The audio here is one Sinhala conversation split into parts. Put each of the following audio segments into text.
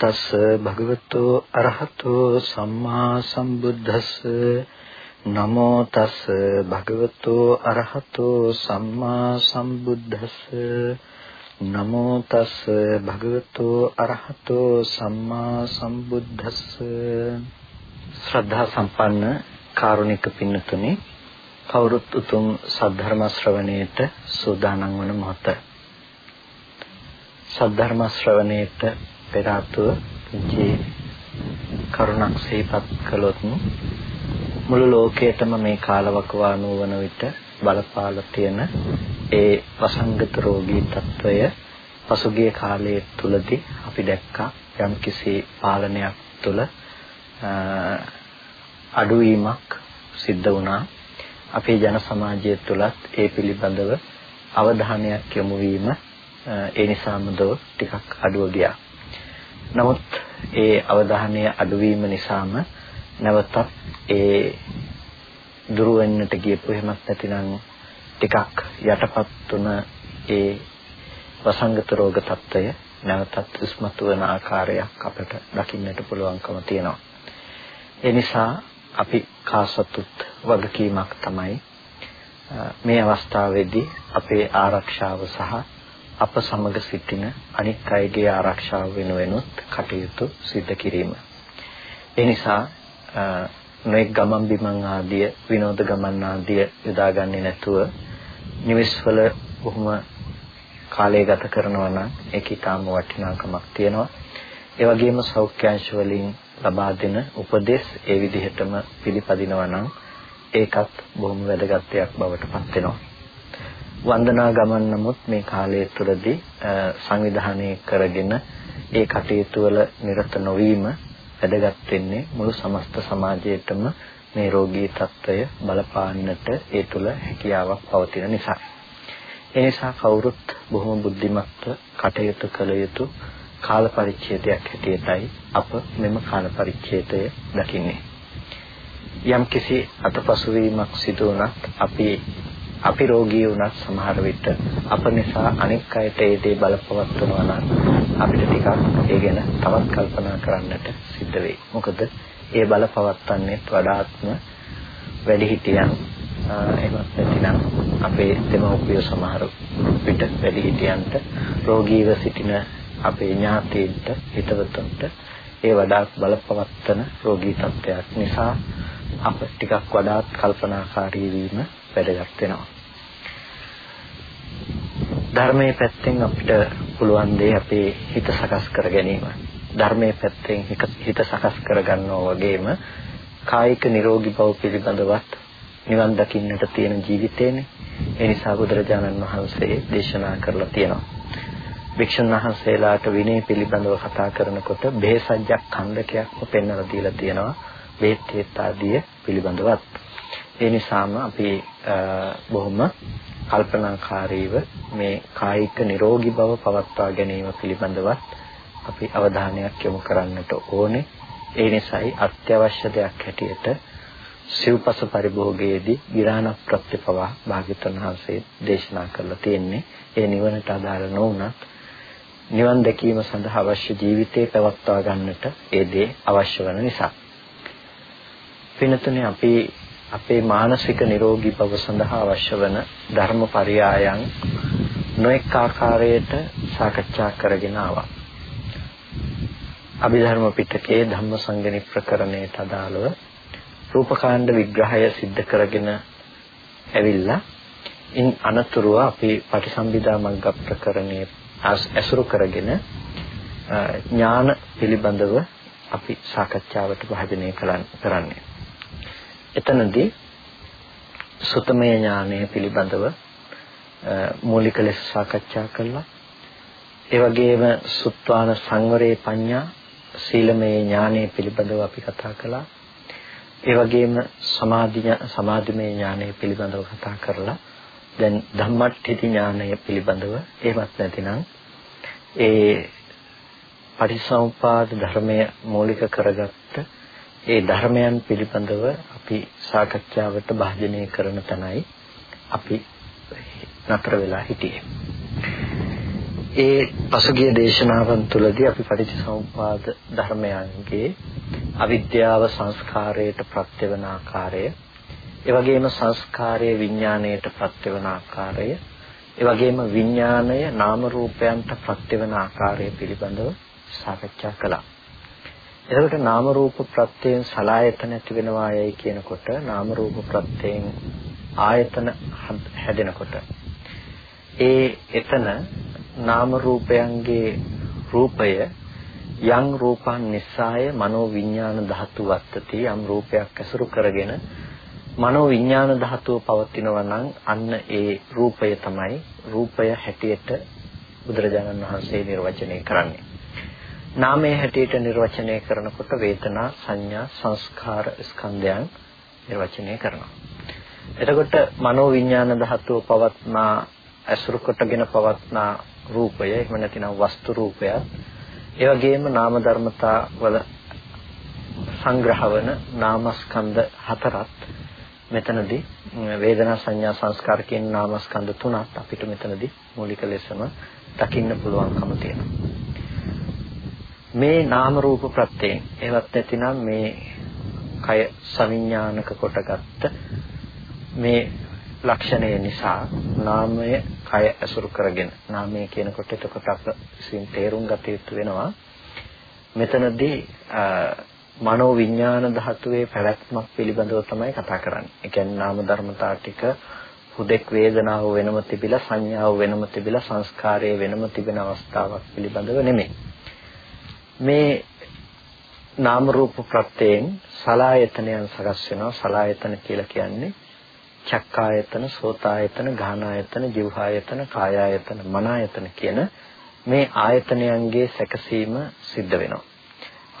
නමෝ තස් භගවතු අරහතෝ සම්මා සම්බුද්දස්ස. නමෝ තස් භගවතු අරහතෝ සම්මා සම්බුද්දස්ස. නමෝ තස් භගවතු අරහතෝ සම්මා සම්බුද්දස්ස. ශ්‍රද්ධා සම්පන්න කාරුණික පින්නතුනි කවුරුත් උතුම් සද්ධර්ම ශ්‍රවණයට සූදානම් වන මොහොත. සද්ධර්ම ශ්‍රවණයට පෙර ආත්ව පුංචි කරුණක් සිහිපත් කළොත් මුළු ලෝකයටම මේ කාලවකවානුව වන විට බලපාලා තියෙන ඒ වසංගත රෝගී తত্ত্বය පසුගිය කාලයේ තුලදී අපි දැක්කා යම්කිසි පාලනයක් තුළ අඩුවීමක් සිද්ධ වුණා. අපේ ජන සමාජය තුලත් ඒ පිළිබඳව අවධානයක් යොමු වීම ඒ නිසාම දෝ ටිකක් අඩුව ගියා. නමුත් ඒ අවධානය අඩුවීම නිසාම නැවතත් ඒ දුර වෙන්නට ගියපු හැමත් නැතිනම් ටිකක් යටපත් වුණ ඒ වසංගත රෝග తত্ত্বය නැවතත් ඉස්මතු වෙන ආකාරයක් අපට දකින්නට පුළුවන්කම තියෙනවා. ඒ නිසා අපි කාසතුත් වගකීමක් තමයි මේ අවස්ථාවේදී අපේ ආරක්ෂාව සහ අප සමග සිටින අනික් අයගේ ආරක්ෂාව වෙනුවෙනුත් කටයුතු සිදු කිරීම. ඒ නිසා නොඑක් ගමන් බිමන් ආදිය විනෝද ගමන් ආදිය යොදාගන්නේ නැතුව නිවෙස්වල බොහොම කාලය ගත කරනවා නම් ඒක ඊටාම වටිනාකමක් තියෙනවා. ඒ වගේම සෞඛ්‍යංශ වලින් ලබා දෙන උපදෙස් ඒ විදිහටම පිළිපදිනවා නම් ඒකත් බොහොම වැදගත් දෙයක් බවට පත් වෙනවා. වන්දනා ගමන් නමුත් මේ කාලය තුළදී සංවිධානය කරගෙන ඒ කටයුතු වල නිරත නොවීම වැදගත් වෙන්නේ මුළු සමස්ත සමාජයටම මේ රෝගී තත්ත්වය බලපාන්නට ඒ තුළ හැකියාවක් පවතින නිසා. ඒ නිසා කවුරුත් බොහොම බුද්ධිමත්ව කටයුතු කළ යුතු කාල පරිච්ඡේදයක් හැටියටයි අප මෙම කාල පරිච්ඡේදය දකින්නේ. යම්කිසි අතපසු වීමක් සිදු වුණත් අපි අපි රෝගී වුණත් සමහර විට අප නිසා අනෙක් අයට ඒ දේ බලපවත්වනවා නම් අපිට ටිකක් ඒ ගැන තවත් කල්පනා කරන්නට සිද්ධ වෙයි. මොකද ඒ බලපවත්වන්නේ වඩාත්ම වැඩිහිටියන් එහෙමත් නැතිනම් අපේ දෙමව්පිය සමහර විට වැඩිහිටියන්ට රෝගීව සිටින අපේ ඥාතීන්ට හිතවතුන්ට ඒ වඩාත් බලපවත්වන රෝගී තත්ත්වයක් නිසා අප ටිකක් වඩාත් කල්පනාකාරී වීම වැදගත් වෙනවා. ධර්මයේ පැත්තෙන් අපිට පුළුවන් දේ අපේ හිත සකස් කර ගැනීම. ධර්මයේ පැත්තෙන් හිත සකස් කර ගන්නවා වගේම කායික නිරෝගී බව පිළිබඳවත් නිවන් දකින්නට තියෙන ජීවිතේනේ. ඒ නිසා බුදුරජාණන් වහන්සේ දේශනා කරලා තියෙනවා. වික්ෂුන් වහන්සේලාට විනය පිළිබඳව කතා කරනකොට බෙහෙසජ්ජක් ඛණ්ඩකයක්ම පෙන්වලා දීලා තියෙනවා. බෙහෙත් ආදිය පිළිබඳවත්. ඒ නිසාම අපි බොහොම කල්පනාකාරීව මේ කායික නිරෝගී බව පවත්වා ගැනීම පිළිබඳවත් අපි අවධානයක් යොමු කරන්නට ඕනේ. ඒ නිසායි අත්‍යවශ්‍ය දෙයක් හැටියට සිව්පස පරිභෝගයේදී විරාණ ප්‍රත්‍යපවා භාග්‍යවතුන් වහන්සේ දේශනා කරලා තියෙන්නේ. ඒ නිවනට අදාළ නොවුනත් නිවන් දැකීම සඳහා අවශ්‍ය ජීවිතේ පවත්වා ගන්නට ඒ දේ අවශ්‍ය වන නිසා. පිනතුනේ අපි අපේ මානසික නිරෝගී බව සඳහා අවශ්‍ය වන ධර්මපරයයන් නොඑක ආකාරයට සාකච්ඡා කරගෙන ආවා. අභිධර්ම පිටකයේ ධම්මසංගණි ප්‍රකරණයට අදාළව රූපකාණ්ඩ විග්‍රහය සිද්ධ කරගෙන ඇවිල්ලා ඉන් අනතුරුව අපි පටිසම්භිදා මග්ග ප්‍රකරණයේ ඇසුරු කරගෙන ඥාන පිළිබඳව අපි සාකච්ඡාවට භාජනය කරන්නේ. එතනදී සුතමය ඥානය පිළිබඳව මූලික ලෙස සාකච්ඡා කළා. ඒ වගේම සුත්වාන සංවරේ පඤ්ඤා සීලමය ඥානය පිළිබඳව අපි කතා කළා. ඒ වගේම සමාධි සමාධිමය ඥානය පිළිබඳව කතා කරලා දැන් ධම්මට්ඨිති ඥානය පිළිබඳව එහෙමත් නැතිනම් ඒ පටිසමුපාද ධර්මය මූලික කරගත්ත ඒ ධර්මයන් පිළිබඳව අපි සාකච්ඡාවට භාජනය කරන තැනයි අපි නතර වෙලා හිටියේ. ඒ පසුගිය දේශනාවන් තුළදී අපි පටිච්චසමුප්පාද ධර්මයන්ගේ අවිද්‍යාව සංස්කාරයට ප්‍රත්‍ය වන ආකාරය, ඒ වගේම සංස්කාරයේ විඥාණයට ප්‍රත්‍ය වන ආකාරය, ඒ වගේම විඥාණය නාම රූපයන්ට ප්‍රත්‍ය වන ආකාරය පිළිබඳව සාකච්ඡා කළා. එතකොට නාම රූප ප්‍රත්‍යයෙන් සලායතන ඇති වෙනවායයි කියනකොට නාම රූප ප්‍රත්‍යයෙන් ආයතන හැදෙනකොට ඒ එතන නාම රූපයන්ගේ රූපය යම් රූපං නිස්සාය මනෝ විඥාන ධාතු වත්තති. යම් රූපයක් ඇසුරු කරගෙන මනෝ විඥාන ධාතුව පවතිනවා නම් අන්න ඒ රූපය තමයි රූපය හැටියට බුදුරජාණන් වහන්සේ නිර්වචනය කරන්නේ. නාමයේ හැටියට නිර්වචනය කරනකොට වේදනා සංඥා සංස්කාර ස්කන්ධයන් නිර්වචනය කරනවා එතකොට මනෝ විඥාන ධාතුව පවත්නා ඇසුරු කොටගෙන පවත්නා රූපය එහෙම නැතිනම් වස්තු රූපයත් ඒ වගේම නාම ධර්මතා වල සංග්‍රහවන නාමස්කන්ධ හතරත් මෙතනදී වේදනා සංඥා සංස්කාර කියන නාමස්කන්ධ තුනත් අපිට මෙතනදී මූලික ලෙසම දකින්න පුළුවන්කම තියෙනවා. මේ නාම රූප ප්‍රත්‍යයෙන් ඒවත් නැතිනම් මේ කය සවිඥානික කොටගත්ත මේ ලක්ෂණය නිසා නාමය කය ඇසුරු කරගෙන නාමය කියනකොට එතකොට අප විසින් තේරුම් ගත යුතු වෙනවා මෙතනදී මනෝ විඥාන ධාතුවේ පැවැත්මක් පිළිබඳව තමයි කතා කරන්නේ. ඒ කියන්නේ නාම ධර්මතා ටික හුදෙක් වේදනාව වෙනම තිබිලා සංඥාව වෙනම තිබිලා සංස්කාරය වෙනම තිබෙන අවස්ථාවක් පිළිබඳව නෙමෙයි. මේ නාම රූප ප්‍රත්‍යයෙන් සලායතනයන් සකස් වෙනවා. සලායතන කියලා කියන්නේ චක්කායතන, සෝතායතන, ගානායතන, જીවහායතන, කායායතන, මනායතන කියන මේ ආයතනයන්ගේ සැකසීම සිද්ධ වෙනවා.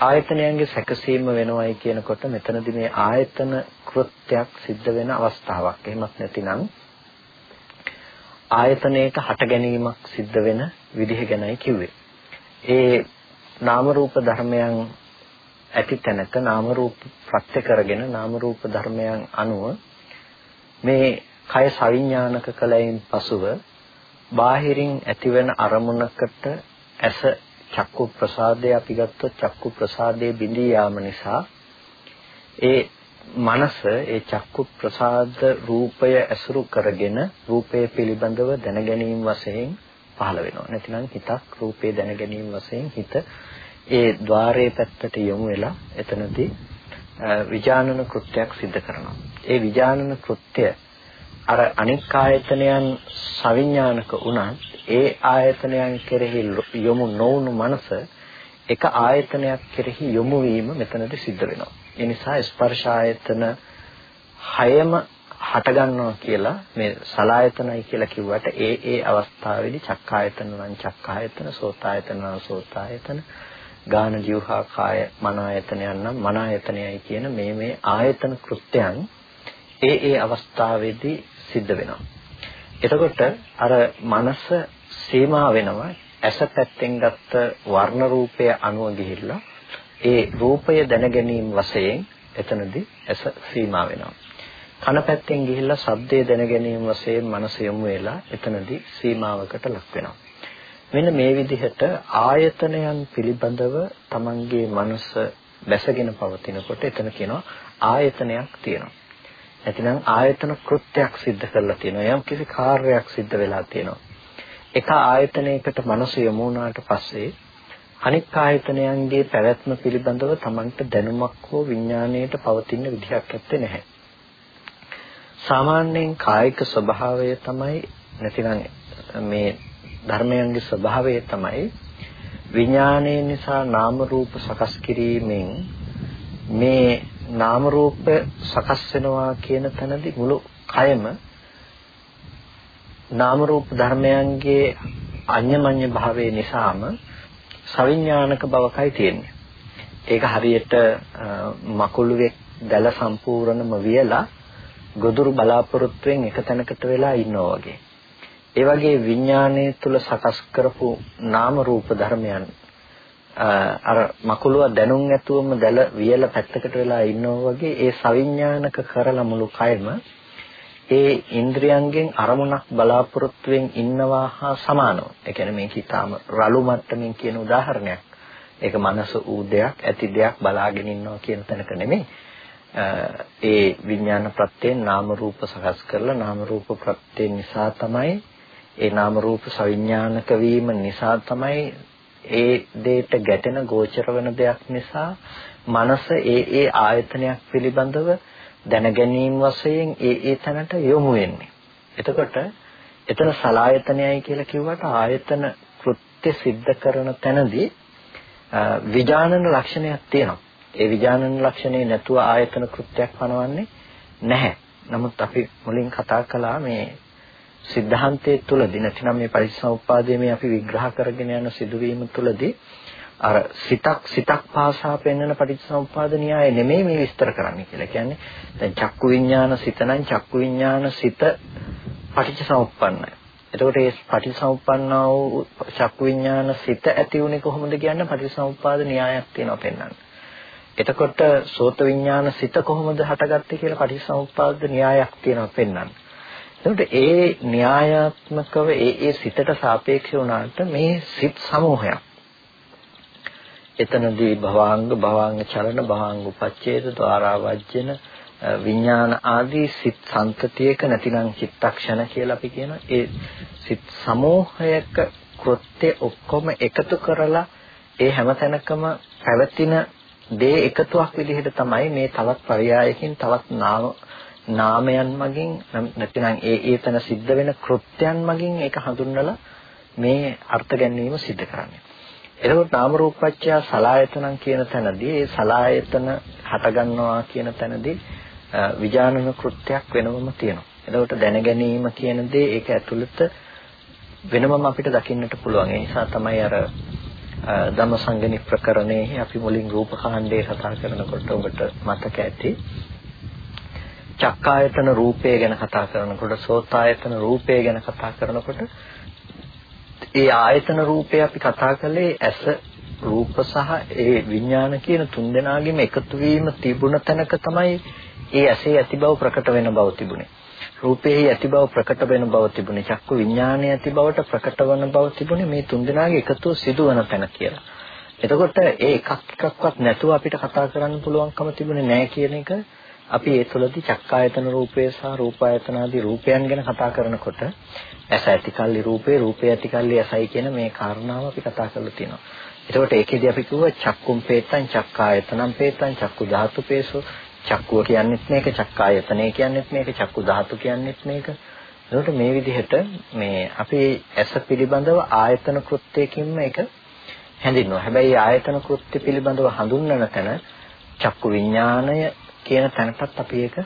ආයතනයන්ගේ සැකසීම වෙනවයි කියනකොට මෙතනදී මේ ආයතන කෘත්‍යයක් සිද්ධ වෙන අවස්ථාවක්. එහෙමත් නැතිනම් ආයතනයක හට ගැනීමක් සිද්ධ වෙන විදිහ ගැනයි කිව්වේ. ඒ නාම රූප ධර්මයන් ඇති තැනක නාම රූප ප්‍රත්‍ය කරගෙන නාම රූප ධර්මයන් අනුව මේ කය සවිඥානික කලයෙන් පසුව බාහිරින් ඇතිවෙන අරමුණකට ඇස චක්කු ප්‍රසාදය අපි ගත්තොත් චක්කු ප්‍රසාදයේ බිඳී යාම නිසා ඒ මනස ඒ චක්කු ප්‍රසාද රූපය ඇසුරු කරගෙන රූපය පිළිබඳව දැනගැනීම වශයෙන් පහළ වෙනවා. නැතිනම් හිතක් රූපේ දැනගැනීම වශයෙන් හිත ඒ ద్వාරයේ පැත්තට යොමු වෙලා එතනදී විජානන කෘත්‍යයක් සිදු කරනවා. ඒ විජානන කෘත්‍ය අර අනික් ආයතනයන් සවිඥානික වුණත් ඒ ආයතනයන් කෙරෙහි යොමු නොවුණු මනස එක ආයතනයක් කෙරෙහි යොමු වීම මෙතනදී සිද්ධ වෙනවා. ඒ නිසා ස්පර්ශ ආයතන හයම හට ගන්නවා කියලා මේ සලායතනයි කියලා කිව්වට ඒ ඒ අවස්ථාවේදී චක්කායතන නම් චක්කායතන සෝතායතන නම් සෝතායතන ගාන ජීවහා කාය මන ආයතනයන් නම් මන ආයතනයයි කියන මේ මේ ආයතන කෘත්‍යයන් ඒ ඒ අවස්ථාවේදී සිද්ධ වෙනවා. එතකොට අර මනස සීමා වෙනවා ඇස පැත්තෙන් ගත්ත වර්ණ රූපය අනුව ගිහිල්ලා ඒ රූපය දැන ගැනීම වශයෙන් එතනදී ඇස සීමා වෙනවා. කන පැත්තෙන් ගිහිල්ලා ශබ්දය දැන ගැනීම වශයෙන් මනස යොමු වෙලා එතනදී සීමාවකට ලක් වෙනවා. මෙන්න මේ විදිහට ආයතනයන් පිළිබඳව Tamanගේ මනස බැසගෙන පවතිනකොට එතන කියනවා ආයතනයක් තියෙනවා. නැතිනම් ආයතන කෘත්‍යයක් සිද්ධ කරලා තියෙනවා. යම් කිසි කාර්යයක් සිද්ධ වෙලා තියෙනවා. එක ආයතනයකට මනස යොමු වුණාට පස්සේ අනික් ආයතනයන්ගේ පැවැත්ම පිළිබඳව Tamanට දැනුමක් හෝ විඥාණයට පවතින විදිහක් ඇත්තේ නැහැ. සාමාන්‍යයෙන් කායික ස්වභාවය තමයි නැතිනම් මේ ධර්මයන්ගේ ස්වභාවය තමයි විඥානයේ නිසා නාම රූප සකස් කිරීමෙන් මේ නාම රූප සකස් වෙනවා කියන තැනදී මුළු කයම නාම රූප ධර්මයන්ගේ අඤ්ඤමඤ්ඤ භාවයේ නිසාම සවිඥානික බවකයි තියෙන්නේ. ඒක හරියට මකුළුවේ දැල සම්පූර්ණම වියලා ගොදුරු බලාපොරොත්තුෙන් එක තැනකට වෙලා ඉන්නවා වගේ. ඒ වගේ විඥානයේ තුල සකස් කරපු නාම රූප ධර්මයන් අර මකුලුව දැනුම් ඇතුවම දැල වියල පැත්තකට වෙලා ඉන්නවා වගේ ඒ සවිඥානික කරලා මුළු කයම ඒ ඉන්ද්‍රියන්ගෙන් අරමුණක් බලාපොරොත්තුෙන් ඉන්නවා හා සමානව. ඒ කියන්නේ මේක ඊටාම රළු මට්ටමින් කියන උදාහරණයක්. ඒක මනස ඌ දෙයක්, ඇති දෙයක් බලාගෙන ඉන්නවා කියන තැනක නෙමෙයි. ඒ විඥාන ප්‍රත්‍යයෙන් නාම රූප සකස් කරලා නාම රූප ප්‍රත්‍යයෙන් නිසා තමයි ඒ නාම රූප සවිඥානික වීම නිසා තමයි ඒ දෙයට ගැටෙන ගෝචර වෙන දෙයක් නිසා මනස ඒ ඒ ආයතනයක් පිළිබඳව දැන ගැනීම වශයෙන් ඒ ඒ තැනට යොමු වෙන්නේ. එතකොට එතන සලායතනයයි කියලා කිව්වට ආයතන කෘත්‍ය સિદ્ધ කරන තැනදී විඥානන ලක්ෂණයක් තියෙනවා. ඒ විඥානන ලක්ෂණේ නැතුව ආයතන කෘත්‍යයක් පනවන්නේ නැහැ. නමුත් අපි මුලින් කතා කළා මේ සිද්ධාන්තයේ තුලදී නැතිනම් මේ පරිසම්පාදයේ මේ අපි විග්‍රහ කරගෙන යන සිදුවීම තුලදී අර සිතක් සිතක් පාසා පෙන්වන පටිච්චසමුප්පාද න්‍යාය නෙමෙයි මේ විස්තර කරන්නේ කියලා. කියන්නේ දැන් චක්කු විඥාන සිත නම් චක්කු විඥාන සිත පටිච්චසමුප්පන්නයි. එතකොට මේ පටිච්චසමුප්පන්නා වූ චක්කු විඥාන සිත ඇති උනේ කොහොමද කියන්නේ පටිච්චසමුප්පාද න්‍යායක් තියෙනවා පෙන්වන්න. එතකොට සෝත විඥාන සිත කොහොමද හටගත්තේ කියලා පටිච්චසමුප්පාද න්‍යායක් තියෙනවා පෙන්වන්න. එතකොට ඒ න්‍යායාත්මකව ඒ ඒ සිතට සාපේක්ෂ වුණාට මේ සිත් සමූහයක්. එතනදී භවාංග භවාංග චලන භවාංග උපච්ඡේද ద్వාරා වජ්ජන විඥාන ආදී සිත් සම්තතියක නැතිනම් චිත්තක්ෂණ කියලා අපි කියන ඒ සිත් සමූහයක කෘත්‍ය ඔක්කොම එකතු කරලා ඒ හැමතැනකම පැවතින දේ එකතුවක් විදිහට තමයි මේ තවත් පරයයකින් තවත් නාම නාමයන් මගින් නැතිනම් ඒ ඒතන සිද්ධ වෙන කෘත්‍යයන් මගින් ඒක හඳුන්වලා මේ අර්ථ ගැනීම සිද්ධ කරන්නේ. එතකොට නාම රූපච්ඡය සලායතනං කියන තැනදී ඒ සලායතන හටගන්නවා කියන තැනදී විඥානන කෘත්‍යයක් වෙනවම තියෙනවා. එතකොට දැන ගැනීම කියන දේ ඒක ඇතුළත වෙනමම අපිට දකින්නට පුළුවන්. ඒ නිසා තමයි අර ධම්මසංගණි ප්‍රකරණයේ අපි මුලින් රූපකාණ්ඩේ කතා කරනකොට ඔබට මතක ඇති. චක්කායතන රූපය ගැන කතා කරනකොට සෝතායතන රූපය ගැන කතා කරනකොට ඒ ආයතන රූපය අපි කතා කළේ ඇස රූප සහ ඒ විඥාන කියන තුන්දෙනාගේම එකතු වීම තිබුණ තැනක තමයි ඒ ඇසේ ඇති බව ප්‍රකට වෙන බව තිබුණේ. රූපේ ඇති බව ප්‍රකට වෙන බව තිබුණේ. චක්කු විඥානයේ ඇති බවට ප්‍රකට වෙන බව තිබුණේ මේ තුන්දෙනාගේ එකතුව සිදුවන තැන කියලා. එතකොට ඒ එකක් එකක්වත් නැතුව අපිට කතා කරන්න පුළුවන්කම තිබුණේ නැහැ කියන එක අපි ඒ තුළදී චක්කායතන රූපය සහ රූපායතන ආදී රූපයන් ගැන කතා කරනකොට ඇස ඇතිකල්ලි රූපේ රූපේ ඇතිකල්ලි ඇසයි කියන මේ කාරණාව අපි කතා කරලා තියෙනවා. එතකොට ඒකෙදි අපි කිව්වා චක්කුම් පේතං චක්කායතනම් පේතං චක්කු ධාතු පේසෝ චක්කුව කියන්නේත් මේක චක්කායතනය කියන්නේත් මේක චක්කු ධාතු කියන්නේත් මේක. එතකොට මේ විදිහට මේ අපි ඇස පිළිබඳව ආයතන කෘත්‍යකින්ම ඒක හැඳින්වනවා. හැබැයි ආයතන කෘත්‍ය පිළිබඳව හඳුන්වන තැන චක්කු විඥාණය කියන තැනටත් අපි ඒක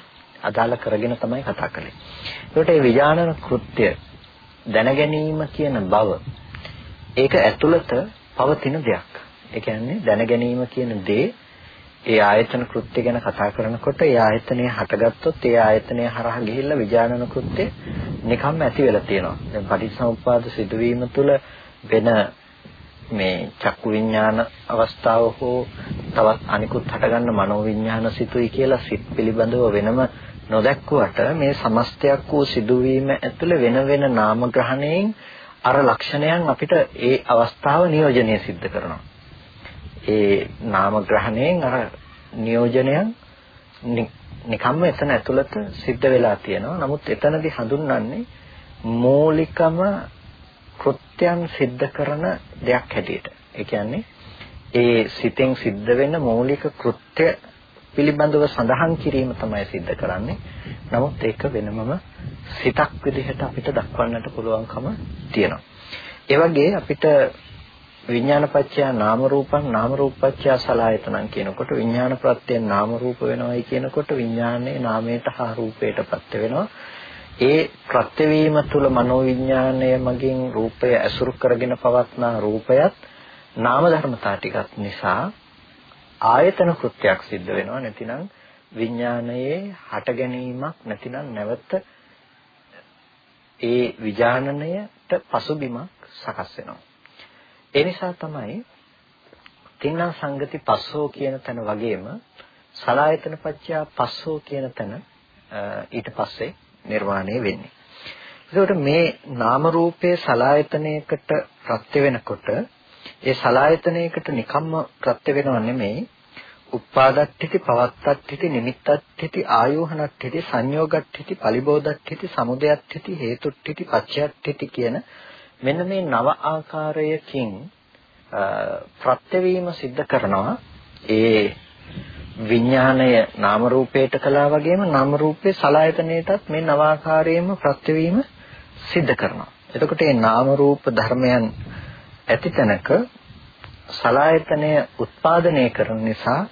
අදාළ කරගෙන තමයි කතා කළේ. ඒකට මේ විඥානන කෘත්‍ය දැන ගැනීම කියන බව ඒක ඇතුළත පවතින දෙයක්. ඒ කියන්නේ දැන ගැනීම කියන දේ ඒ ආයතන කෘත්‍ය ගැන කතා කරනකොට ඒ ආයතනය හටගත්තොත් ඒ ආයතනය හරහා ගිහිල්ලා විඥානන කෘත්‍ය නිකම්ම ඇති වෙලා තියෙනවා. දැන් පටිච්චසමුප්පාද සිදුවීම තුළ වෙන මේ චක්කු විඥාන අවස්ථාව හෝ තවත් අනිකුත් හටගන්න මනෝ විඥාන සිතුයි කියලා සිත් පිළිබඳව වෙනම නොදැක්කුවට මේ සමස්තයක් වූ සිදුවීම ඇතුළේ වෙන වෙන නාම ග්‍රහණයෙන් අර ලක්ෂණයන් අපිට ඒ අවස්ථාව නියෝජනය සිද්ධ කරනවා. ඒ නාම ග්‍රහණයෙන් අර නියෝජනයන් නිකම්ම එතන ඇතුළත සිද්ධ වෙලා තියෙනවා. නමුත් එතනදී හඳුන්වන්නේ මූලිකම කෘත්‍යයන් සිද්ධ කරන දෙයක් හැටියට. ඒ කියන්නේ ඒ සිතෙන් සිද්ධ වෙන මৌলিক කෘත්‍ය පිළිබඳව සඳහන් කිරීම තමයි සිද්ධ කරන්නේ. නමුත් ඒක වෙනමම සිතක් විදිහට අපිට දක්වන්නට පුළුවන්කම තියෙනවා. ඒ වගේ අපිට විඥානපච්චය නාම රූපං නාම රූපපච්චය සලආයතනං කියනකොට විඥාන ප්‍රත්‍යයෙන් නාම රූප වෙනවයි කියනකොට විඥානයේ නාමයට හා රූපයටපත් වෙනවා. ඒ ප්‍රත්‍යවීම තුල මනෝවිඥාණය මගින් රූපය ඇසුරු කරගෙන පවත්නා රූපයත් නාම ධර්මතා ටිකක් නිසා ආයතන කෘත්‍යයක් සිද්ධ වෙනවා. නැතිනම් විඥානයේ හට ගැනීමක් නැතිනම් නැවත ඒ විඥානණයට පසුබිමක් සකස් වෙනවා. ඒ නිසා තමයි තින්නම් සංගති පස්සෝ කියන තැන වගේම සලායතන පත්‍යා පස්සෝ කියන තැන ඊට පස්සේ නිර්වාණය වෙන්නේ. ඒකට මේ නාම රූපයේ සලායතනයකට ප්‍රත්‍ය වෙනකොට ඒ සලායතනයකට නිකම්ම ප්‍රත්‍ය වෙනව නෙමෙයි උපාදත්තිති පවත්තත්තිති නිමිත්තත්තිති ආයෝහනත්තිති සංයෝගත්තිති පලිබෝධත්තිති සමුදයත්තිති හේතුත්තිති පච්චයත්තිති කියන මෙන්න මේ නව ආකාරයකින් ප්‍රත්‍යවීම සිද්ධ කරනවා ඒ විඥාණය නාම රූපයට කළා වගේම නාම රූපේ සලආයතනයටත් මේ නව ආකාරයෙන්ම ප්‍රත්‍යවීම සිද්ධ කරනවා. එතකොට මේ නාම රූප ධර්මයන් ඇතිතැනක සලආයතනය උත්පාදනය කරන නිසා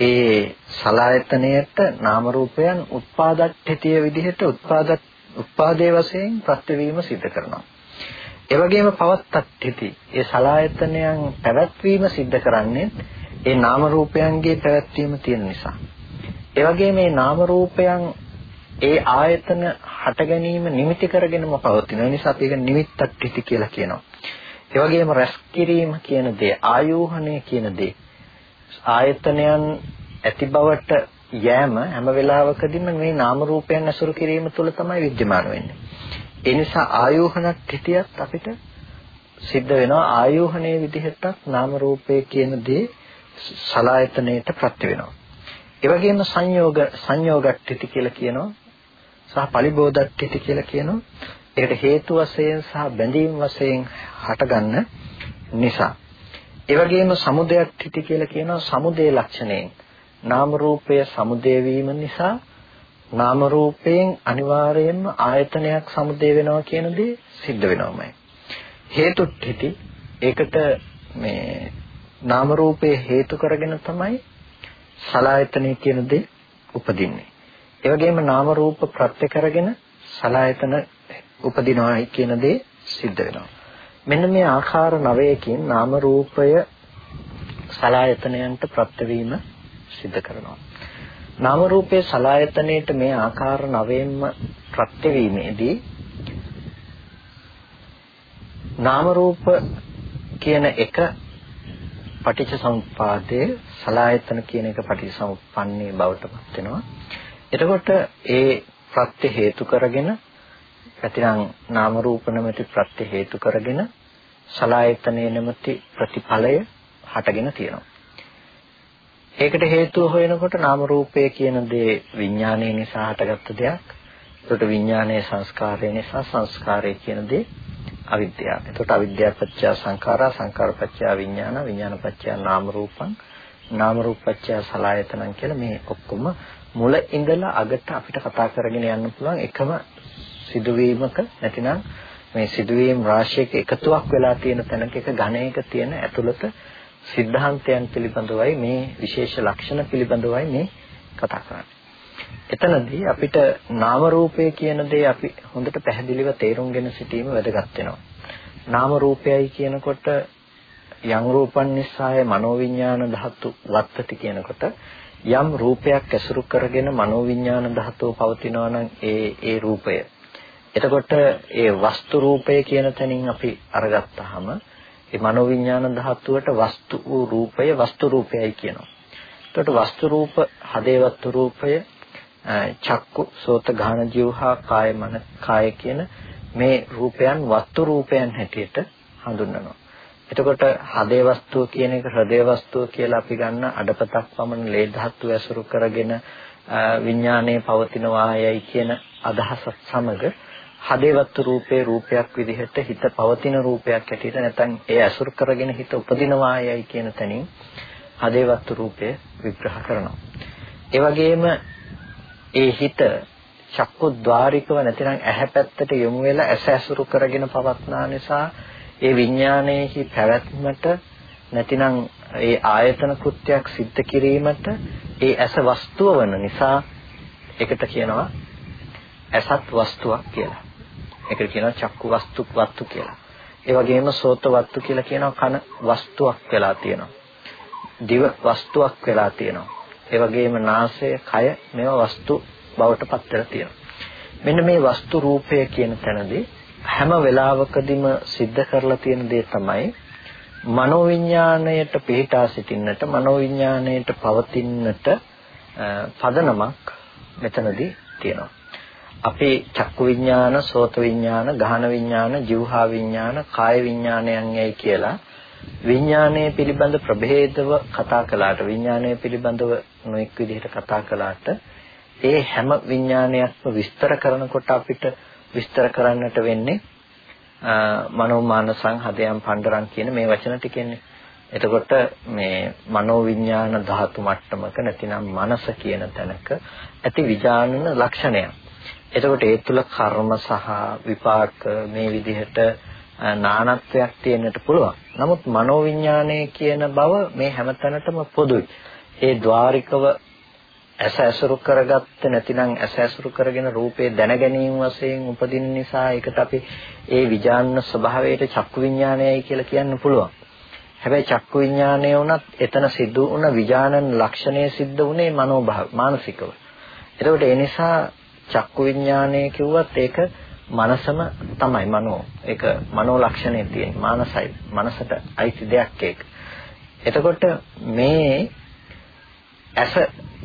ඒ සලායතනයට නාම රූපයන් උත්පාදට්ඨිතිය විදිහට උත්පාද උත්පාදේ වශයෙන් ප්‍රත්‍යවීම සිද්ධ කරනවා. ඒ වගේම පවත්තට්ඨිති ඒ සලායතනයන් පැවැත්වීම සිද්ධ කරන්නේ ඒ නාම රූපයන්ගේ පැවැත්වීම තියෙන නිසා. ඒ වගේම මේ නාම රූපයන් ඒ ආයතන හට ගැනීම නිමිති කරගෙනම පවතින නිසා අපි ඒක නිමිත්තට්ඨිති කියලා කියනවා. ඒ වගේම රැස් කිරීම කියන දේ ආයෝහණය කියන දේ ආයතනයන් ඇති බවට යෑම හැම වෙලාවකදීම මේ නාම රූපයන් ඇසුරු කිරීම තුළ තමයි विद्यमान වෙන්නේ. ඒ නිසා ආයෝහනක් හිටියත් අපිට සිද්ධ වෙනවා ආයෝහණයේ විදිහටත් නාම රූපය කියන දේ සලායතනයට ප්‍රත්‍ය වෙනවා. ඒ වගේම සංයෝග සංයෝගට්ඨිති කියලා කියනවා සහ පලිබෝධට්ඨිති කියලා කියනවා. ඒකට හේතු වශයෙන් සහ බැඳීම් වශයෙන් හටගන්න නිසා ඒ වගේම සමුදයක් තිති කියලා කියනවා සමුදේ ලක්ෂණයෙන්. නාම රූපය සමුදේ වීම නිසා නාම රූපයෙන් අනිවාර්යයෙන්ම ආයතනයක් සමුදේ වෙනවා කියන දේ සිද්ධ වෙනවමයි. හේතුත්‍ත්‍ති ඒකට මේ නාම රූපේ හේතු කරගෙන තමයි සලායතනෙ කියන දේ උපදින්නේ. ඒ වගේම නාම රූප ප්‍රත්‍ය කරගෙන සලායතන උපදිනවායි කියන දේ සිද්ධ වෙනවා. මෙන්න මේ ආකාර නවයකින් නාම රූපය සලායතනයන්ට ප්‍රත්‍යවීම සිද්ධ කරනවා. නාම රූපයේ සලායතනයේට මේ ආකාර නවයෙන්ම ප්‍රත්‍යවීමේදී නාම රූප කියන එක පටිච්ච සමුප්පාදයේ සලායතන කියන එක පටිච්ච සමුප්පන්නේ බවට පත් වෙනවා. එතකොට ඒ ප්‍රත්‍ය හේතු කරගෙන නැතිනම් නාම රූප නැමැති ප්‍රත්‍ය හේතු කරගෙන සලායතනයේ නැමැති ප්‍රතිඵලය හටගෙන තියෙනවා. ඒකට හේතුව හොයනකොට නාම රූපය කියන දේ විඥානයේ නිසා හටගත්ත දෙයක්. ඒකට විඥානයේ සංස්කාරය නිසා සංස්කාරය කියන දේ අවිද්‍යාව. එතකොට අවිද්‍යාව පත්‍ය සංඛාරා සංඛාර පත්‍ය විඥාන විඥාන පත්‍ය නාම රූපං නාම රූප පත්‍ය සලආයතනං කියලා මේ ඔක්කොම මුල ඉඳලා අගට අපිට කතා කරගෙන යන්න පුළුවන් එකම සිදුවීමක නැතිනම් මේ සිදුවීම් රාශියක එකතුවක් වෙලා තියෙන තැනක එක ඝණයක තියෙන ඇතුළත සිද්ධාන්තයන් පිළිබඳවයි මේ විශේෂ ලක්ෂණ පිළිබඳවයි මේ කතා කරන්නේ. එතනදී අපිට නාම රූපය කියන දේ අපි හොඳට පැහැදිලිව තේරුම්ගෙන සිටීම වැදගත් වෙනවා. නාම රූපයයි කියනකොට යම් රූපන් නිසාය මනෝවිඤ්ඤාණ ධාතු වත්තති කියනකොට යම් රූපයක් ඇසුරු කරගෙන මනෝවිඤ්ඤාණ ධාතුව පවතිනවා නම් ඒ ඒ රූපය එතකොට ඒ වස්තු රූපය කියන තැනින් අපි අරගත්තාම ඒ මනෝවිඤ්ඤාණ ධාතුවට වස්තු වූ රූපය වස්තු රූපයයි කියනවා. එතකොට වස්තු රූප හදේවත්තු රූපය චක්කු සෝත ගාන ජීවහා කාය මන කාය කියන මේ රූපයන් වස්තු රූපයන් හැටියට හඳුන්වනවා. එතකොට හදේ වස්තුව කියන එක හෘදේ වස්තුව කියලා අපි ගන්න අඩපතක් පමණ ලේ ධාතු ඇසුරු කරගෙන විඥානයේ පවතිනවායයි කියන අදහසත් සමග හදේවත් රූපේ රූපයක් විදිහට හිත පවතින රූපයක් ඇටියට නැත්නම් ඒ අසුර කරගෙන හිත උපදිනවායයි කියන තැනින් හදේවත් රූපය විග්‍රහ කරනවා. ඒ වගේම ඒ හිත චක්කුද්්වාරිකව නැතිනම් ඇහැ පැත්තට යොමු වෙලා ඇස ඇසුරු කරගෙන පවත්නා නිසා ඒ විඥානයේහි පැවැත්මට නැතිනම් ඒ ආයතන කෘත්‍යයක් සිද්ධ කිරීමට ඒ ඇස වස්තුව වන නිසා ඒකට කියනවා ඇසත් වස්තුවක් කියලා. ඒකට කියනවා චක්කු වස්තු වස්තු කියලා. ඒ වගේම සෝත වස්තු කියලා කියනවා කන වස්තුවක් වෙලා තියෙනවා. දිව වස්තුවක් වෙලා තියෙනවා. ඒ වගේම නාසය, කය මේවා වස්තු බවට පත් වෙලා තියෙනවා. මෙන්න මේ වස්තු රූපය කියන තැනදී හැම වෙලාවකදීම सिद्ध කරලා තියෙන දේ තමයි මනෝවිඤ්ඤාණයට පිටා සිටින්නට මනෝවිඤ්ඤාණයට පවතින්නට පදනමක් මෙතනදී තියෙනවා. අපේ චක්කු විඤ්ඤාණ, සෝත විඤ්ඤාණ, ගහන විඤ්ඤාණ, જીවහා විඤ්ඤාණ, කාය විඤ්ඤාණයන් යයි කියලා විඥානයේ පිළිබඳ ප්‍රභේදව කතා කළාට විඥානය පිළිබඳව නොඑක් විදිහට කතා කළාට ඒ හැම විඥානයක්ම විස්තර කරනකොට අපිට විස්තර කරන්නට වෙන්නේ මනෝමාන සංහදයන් පණ්ඩරම් කියන මේ වචන ටිකෙන්නේ. එතකොට මේ මනෝ විඥාන ධාතු මට්ටමක නැතිනම් මනස කියන තැනක ඇති විඥානන ලක්ෂණයක්. එතකොට ඒ තුල කර්ම සහ විපාක මේ විදිහට නානත්වයක් තියෙන්නට පුළුවන්. නමුත් මනෝවිඤ්ඤාණය කියන බව මේ හැමතැනටම පොදුයි. ඒ ద్వාරිකව ඇස ඇසුරු කරගත්තේ නැතිනම් ඇස ඇසුරු කරගෙන රූපේ දැන ගැනීම වශයෙන් උපදින නිසා ඒකට අපි ඒ විඥාන ස්වභාවයට චක්කු විඥානයයි කියලා කියන්න පුළුවන්. හැබැයි චක්කු විඥානය වුණත් එතන සිද්ධ වුණ විඥානන ලක්ෂණය සිද්ධ වුණේ මනෝභාව මානසිකව. එතකොට ඒ නිසා චක්කු විඥානය කිව්වත් ඒක මනසම තමයි මනෝ. ඒක මනෝ ලක්ෂණේ තියෙන මානසයි. මනසට අයිති දෙයක් ඒක. එතකොට මේ ඇස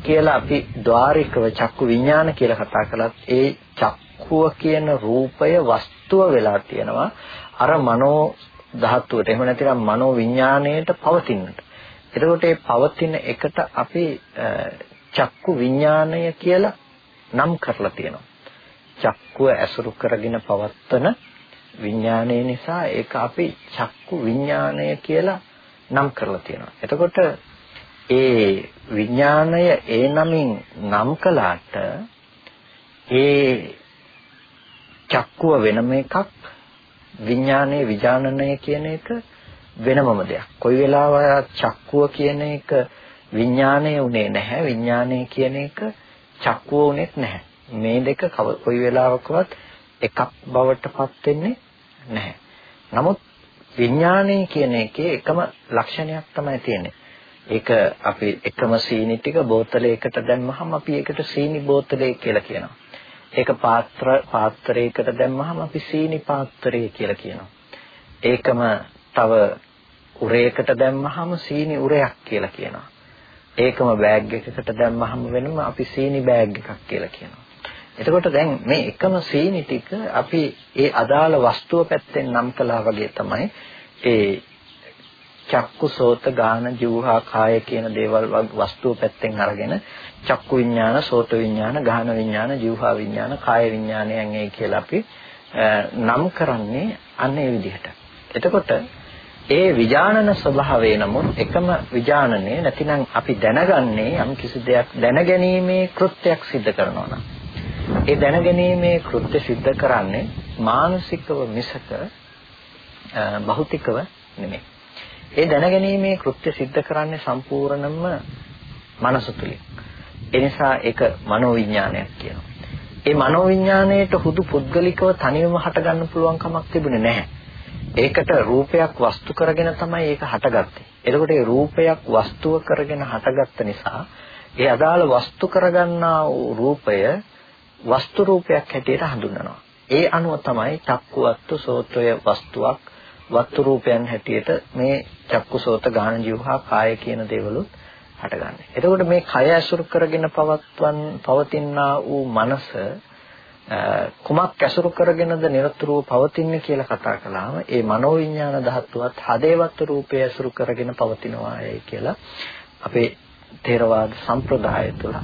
කියලා අපි ద్వාරිකව චක්කු විඥාන කියලා කතා කළත් ඒ චක්කුව කියන රූපය වස්තුව වෙලා තියෙනවා අර මනෝ ධාතුවට එහෙම නැතිනම් මනෝ විඥාණයට පවතින්නට. එතකොට මේ පවතින එකට අපි චක්කු විඥාණය කියලා නම් කරලා තියෙනවා. චක්කුව ඇසුරු කරගෙන පවත්වන විඥානය නිසා ඒක අපි චක්කු විඥානය කියලා නම් කරලා තියෙනවා. එතකොට ඒ විඥාණය ඒ නමින් නම් කළාට ඒ චක්කුව වෙනම එකක් විඥානයේ විඥානනය කියන එක වෙනමම දෙයක්. කොයි වෙලාවක චක්කුව කියන එක විඥානය උනේ නැහැ. විඥානය කියන එක චක්කුව උනේත් නැහැ. මේ දෙක කොයි වෙලාවකවත් එකක් බවට පත් වෙන්නේ නැහැ. නමුත් විඥානය කියන එකේ එකම ලක්ෂණයක් තමයි තියෙන්නේ. ඒක අපි එකම සීනි ටික බෝතලයකට දැම්මහම අපි ඒකට සීනි බෝතලය කියලා කියනවා. ඒක පාත්‍ර පාත්‍රයකට දැම්මහම අපි සීනි පාත්‍රය කියලා කියනවා. ඒකම තව උරයකට දැම්මහම සීනි උරයක් කියලා කියනවා. ඒකම බෑග් එකකට දැම්මහම වෙනම අපි සීනි බෑග් එකක් කියලා කියනවා. එතකොට දැන් මේ එකම සීනි ටික අපි ඒ අදාළ වස්තුව පැත්තෙන් නම් කළා වගේ තමයි ඒ චක්කු සෝත ගාන ජීවහා කාය කියන දේවල් වස්තුව පැත්තෙන් අරගෙන චක්කු විඥාන සෝත විඥාන ගාන විඥාන ජීවහා විඥාන කාය විඥානයන් ඒ කියලා අපි නම් කරන්නේ අන්න ඒ විදිහට. එතකොට ඒ විඥානන ස්වභාවය නමුත් එකම විඥානනේ නැතිනම් අපි දැනගන්නේ යම් කිසි දෙයක් දැනගැනීමේ කෘත්‍යයක් සිදු කරනවා නම් ඒ දැනගැනීමේ කෘත්‍ය સિદ્ધ කරන්නේ මානසිකව මිසක භෞතිකව නෙමෙයි. ඒ දැනගැනීමේ කෘත්‍ය સિદ્ધ කරන්නේ සම්පූර්ණයෙන්ම මනස තුලින්. ඒ නිසා ඒක මනෝවිඤ්ඤාණයක් කියනවා. ඒ මනෝවිඤ්ඤාණයට හුදු පුද්ගලිකව තනියම හටගන්න පුළුවන් කමක් තිබුණේ නැහැ. ඒකට රූපයක් වස්තු කරගෙන තමයි ඒක හටගත්තේ. එතකොට ඒ රූපයක් වස්තුව කරගෙන හටගත්ත නිසා ඒ අදාළ වස්තු කරගන්නා වූ රූපය වස්තු රූපයක් හැටියට හඳුන්වනවා. ඒ අනුව තමයි චක්කුවත්තු සෝත්‍රය වස්තුවක් වස්තු රූපයන් හැටියට මේ චක්කුසෝත ගාන ජීවහා කාය කියන දේවලුත් හටගන්නේ. එතකොට මේ කය ඇසුරු කරගෙන පවත්වන් පවතිනා වූ මනස කුමක් ඇසුරු කරගෙනද නිරතුරුව පවතින්නේ කියලා කතා කළාම ඒ මනෝවිඤ්ඤාණ ධාතුවත් හදේවත් රූපය ඇසුරු කරගෙන පවතිනවායයි කියලා අපේ තේරවාද සම්ප්‍රදාය තුළ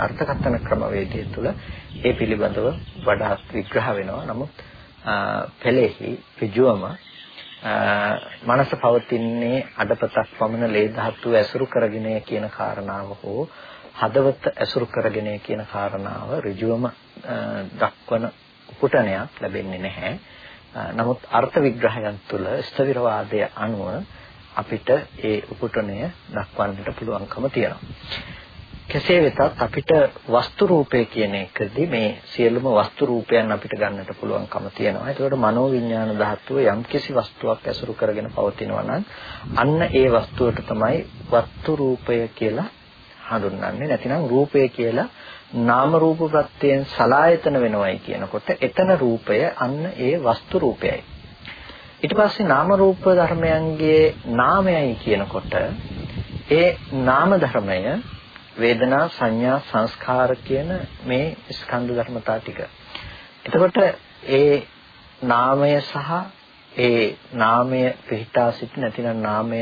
අර්ථකථන ක්‍රමවේදය තුළ ඒ පිළිබඳව වඩාත් විග්‍රහ වෙනවා. නමුත් පෙළෙහි ඍජුවම මනස පවතින්නේ අඩපතක් පමණ ලේ ධාතු ඇසුරු කරගෙන කියන කාරණාව හෝ හදවත ඇසුරු කරගෙන කියන කාරණාව ඍජුවම දක්වන උපුටනයක් ලැබෙන්නේ නැහැ. නමුත් අර්ථ විග්‍රහයන් තුළ ස්ථවිරවාදය අනුව අපිට ඒ උපුටණය දක්වන්නට පුළුවන්කම තියෙනවා. කෙසේ වෙතත් අපිට වස්තු රූපය කියන එකදී මේ සියලුම වස්තු රූපයන් අපිට ගන්නට පුළුවන්කම තියෙනවා. ඒකට මනෝ විඥාන ධාතුව යම්කිසි වස්තුවක් ඇසුරු කරගෙන පවතිනවා නම් අන්න ඒ වස්තුවට තමයි වස්තු රූපය කියලා හඳුන්වන්නේ. නැතිනම් රූපය කියලා නාම රූප ප්‍රත්‍යයෙන් සලායතන වෙනවයි කියනකොට එතන රූපය අන්න ඒ වස්තු රූපයයි. ඊට පස්සේ නාම රූප ධර්මයන්ගේ නාමයයි කියනකොට ඒ නාම ධර්මය වේදනා සංඥා සංස්කාර කියන මේ ස්කන්ධ ධර්මතා ටික. එතකොට ඒ නාමය සහ ඒ නාමය පිහිටා සිට නැතිනම් නාමය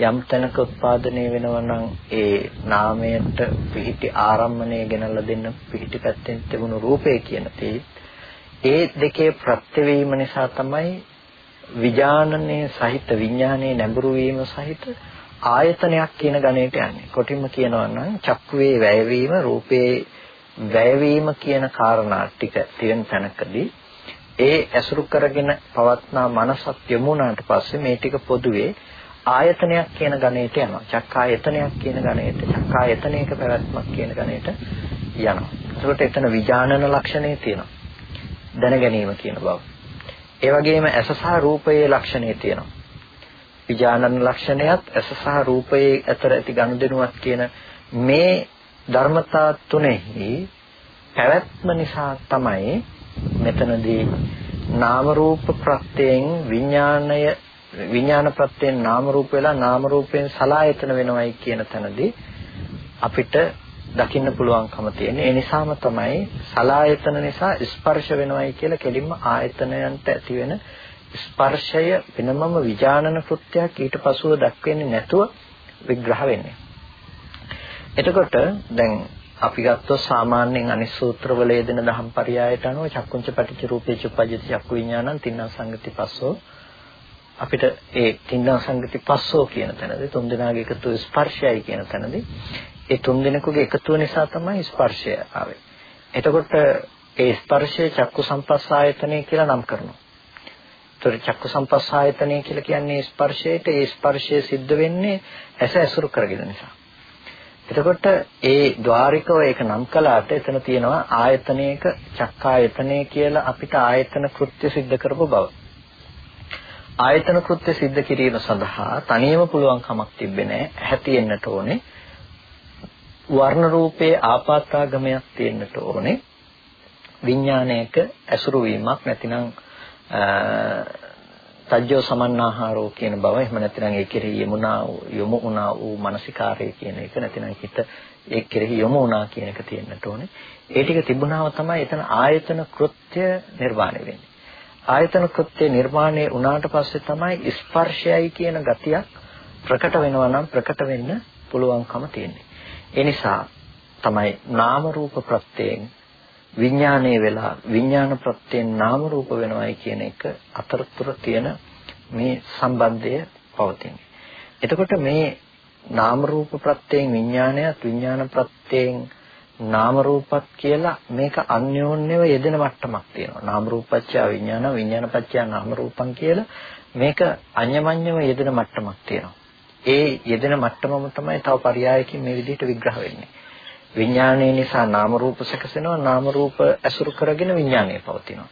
යම් තැනක උත්පාදනය වෙනවා නම් ඒ නාමයට පිහිටි ආරම්මණය ගෙනල්ලා දෙන්න පිහිටි පැත්තෙන් තිබුණු රූපය කියන තේ ඒ දෙකේ ප්‍රත්‍යවීම නිසා තමයි විඥානනයේ සහිත විඥානයේ නැඹුරු වීම සහිත ආයතනයක් කියන ගණයට යන්නේ. කොටින්ම කියනවා නම් චක්කුවේ වැයවීම රූපේ වැයවීම කියන කාරණා ටික තියෙන තැනකදී ඒ ඇසුරු කරගෙන පවත්නා මනසක් යමුණාට පස්සේ මේ ටික පොදුවේ ආයතනයක් කියන ගණයට යනවා. චක්කායතනයක් කියන ගණයට, චක්කායතනයක පැවැත්මක් කියන ගණයට යනවා. ඒකට එතන විඥානන ලක්ෂණේ තියෙනවා. දැන ගැනීම කියන බව. ඒ වගේම ඇස සහ රූපයේ ලක්ෂණේ තියෙනවා. විඥානන ලක්ෂණයත් ඇස සහ රූපයේ අතර ඇති ගනුදෙනුවක් කියන මේ ධර්මතා තුනෙහි පැවැත්ම නිසා තමයි මෙතනදී නාම රූප ප්‍රත්‍යයෙන් විඥාණය විඥාන ප්‍රත්‍යයෙන් නාම රූප වෙලා නාම රූපයෙන් සලායතන වෙනවයි කියන තැනදී අපිට දකින්න පුළුවන්කම තියෙන. ඒ නිසාම තමයි සලායතන නිසා ස්පර්ශ වෙනවයි කියලා කෙලින්ම ආයතනයන්ට ඇති වෙන ස්පර්ශය වෙනමම විඥානන කෘත්‍යයක් ඊට පසුව දක්වෙන්නේ නැතුව විග්‍රහ වෙන්නේ. එතකොට දැන් අපි ගත්තොත් සාමාන්‍යයෙන් අනිත් සූත්‍රවල යෙදෙන දහම් පරයයට අනුව චක්කුංච පටිච්ච රූපේ චුප්පජ්ජති චක්කු විඥානං තින්නම් සංගති පස්සෝ අපිට ඒ තින්නම් සංගති පස්සෝ කියන තැනදී තුන් දෙනාගේ එකතු ස්පර්ශයයි කියන තැනදී ඒ තුන් දෙනෙකුගේ එකතුව නිසා තමයි ස්පර්ශය ආවේ. එතකොට ඒ ස්පර්ශය චක්කු සම්පස්සායතනය කියලා නම් කරනවා. ඒතර චක්කු සම්පස්සායතනය කියලා කියන්නේ ස්පර්ශයට ඒ ස්පර්ශය සිද්ධ වෙන්නේ ඇස ඇසුරු කරගෙන නිසා. එතකොට ඒ ద్వාරිකව ඒක නම් කළාට එතන තියෙනවා ආයතනයක චක්කායතනය කියලා අපිට ආයතන කෘත්‍ය સિદ્ધ කරපු බව. ආයතන කෘත්‍ය સિદ્ધ කිරීම සඳහා තනියම පුළුවන් කමක් තිබ්බේ නැහැ. ඇහැ තියෙන්නට ඕනේ. වර්ණ රූපයේ ආපාතාගමයක් තියෙන්නට ඕනේ. විඥානයක ඇසුරු වීමක් නැතිනම් තජ්ජෝ සමන්නාහාරෝ කියන බව එහෙම නැත්නම් ඒ කෙරෙහි යමුනා යොමු වුණා වූ මානසිකාරය කියන එක නැත්නම් හිත ඒ කෙරෙහි යොමු වුණා කියන එක තියෙන්නට ඕනේ. ඒ ටික තිබුණාම තමයි එතන ආයතන කෘත්‍ය නිර්මාණය වෙන්නේ. ආයතන කෘත්‍ය නිර්මාණය වුණාට පස්සේ තමයි ස්පර්ශයයි කියන ගතියක් ප්‍රකට වෙනවා නම් ප්‍රකට වෙන්න පුළුවන්කම තියෙන්නේ. ඒ නිසා තමයි නාම රූප ප්‍රත්‍යයෙන් විඥානයේ වෙලා විඥාන ප්‍රත්‍යයෙන් නාම රූප වෙනවයි කියන එක අතරතුර තියෙන මේ සම්බන්ධය පවතින්නේ. එතකොට මේ නාම රූප ප්‍රත්‍යයෙන් විඥානයත් විඥාන ප්‍රත්‍යයෙන් නාම රූපත් කියලා මේක අන්‍යෝන්‍යව යෙදෙන මට්ටමක් තියෙනවා. නාම රූපච්ඡ විඥාන විඥානපච්ඡ නාම රූපං කියලා මේක අඤ්ඤමඤ්ඤව යෙදෙන මට්ටමක් තියෙනවා. ඒ යෙදෙන මට්ටමම තමයි තව පරයයකින් මේ විදිහට විග්‍රහ වෙන්නේ. විඥානයේ නිසා නාම රූප සකසෙනවා නාම රූප ඇසුරු කරගෙන විඥානය පවතිනවා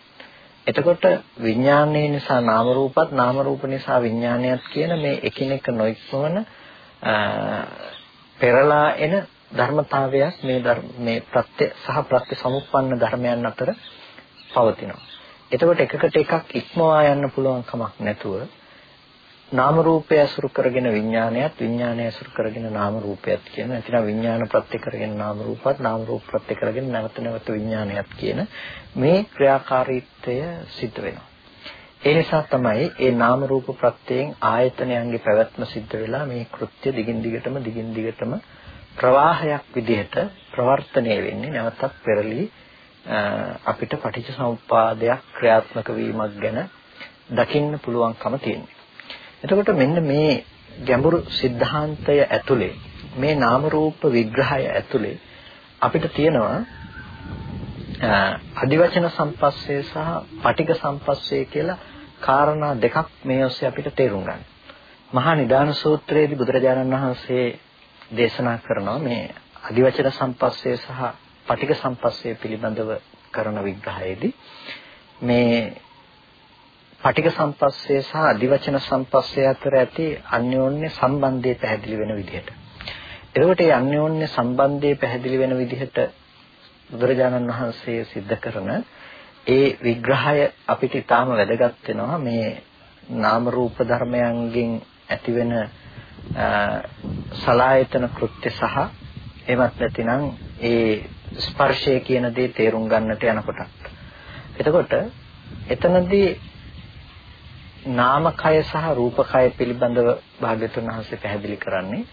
එතකොට විඥානයේ නිසා නාම රූපත් නාම රූප නිසා විඥානයත් කියන මේ එකිනෙක නොඉක්මවන පෙරලා එන ධර්මතාවයක් මේ මේ ප්‍රත්‍ය සහ ප්‍රත්‍ය සමුප්පන්න ධර්මයන් අතර පවතිනවා එතකොට එකකට එකක් ඉක්මවා යන්න පුළුවන් කමක් නැතුව නාම රූපය අසුරු කරගෙන විඥානයත් විඥානය අසුරු කරගෙන නාම රූපයත් කියන නැතිනම් විඥාන ප්‍රත්‍ය කරගෙන නාම රූපත් නාම රූප ප්‍රත්‍ය කරගෙන නැවත නැවත විඥානයත් කියන මේ ක්‍රියාකාරීත්වය සිද්ධ වෙනවා. ඒ නිසා තමයි මේ නාම රූප ප්‍රත්‍යයෙන් ආයතනයන්ගේ පැවැත්ම සිද්ධ වෙලා මේ කෘත්‍ය දිගින් දිගටම දිගින් දිගටම ප්‍රවාහයක් විදිහට ප්‍රවර්තනය වෙන්නේ නැවතත් පෙරලි අපිට පටිච්චසමුප්පාදයක් ක්‍රියාත්මක වීමක් ගැන දකින්න පුළුවන්කම තියෙනවා. එතකොට මෙන්න මේ ගැඹුරු સિદ્ધාන්තය ඇතුලේ මේ නාම රූප විග්‍රහය ඇතුලේ අපිට තියෙනවා අදිවචන සම්පස්සේ සහ පටික සම්පස්සේ කියලා කාරණා දෙකක් මේ ඔස්සේ අපිට තේරුම් ගන්න. මහා නිදාන සූත්‍රයේදී බුදුරජාණන් වහන්සේ දේශනා කරනවා මේ අදිවචන සම්පස්සේ සහ පටික සම්පස්සේ පිළිබඳව කරන විග්‍රහයේදී මේ පටික සම්පස්සේ සහ අදිවචන සම්පස්සේ අතර ඇති අන්‍යෝන්‍ය සම්බන්ධය පැහැදිලි වෙන විදිහට. එතකොට මේ අන්‍යෝන්‍ය සම්බන්ධය පැහැදිලි වෙන විදිහට බුදුරජාණන් වහන්සේ සිද්ධ කරන ඒ විග්‍රහය අපිට ඊටාම වැදගත් වෙනවා මේ නාම රූප ධර්මයන්ගෙන් ඇතිවෙන සලායතන කෘත්‍ය සහ එමත් නැතිනම් ඒ ස්පර්ශය කියන දේ තේරුම් ගන්නට යනකොට එතකොට එතනදී නාමකය සහ රූපකය පිළිබඳව භාග්‍යතුන් වහන්සේ පැහැදිලි කරන්නේ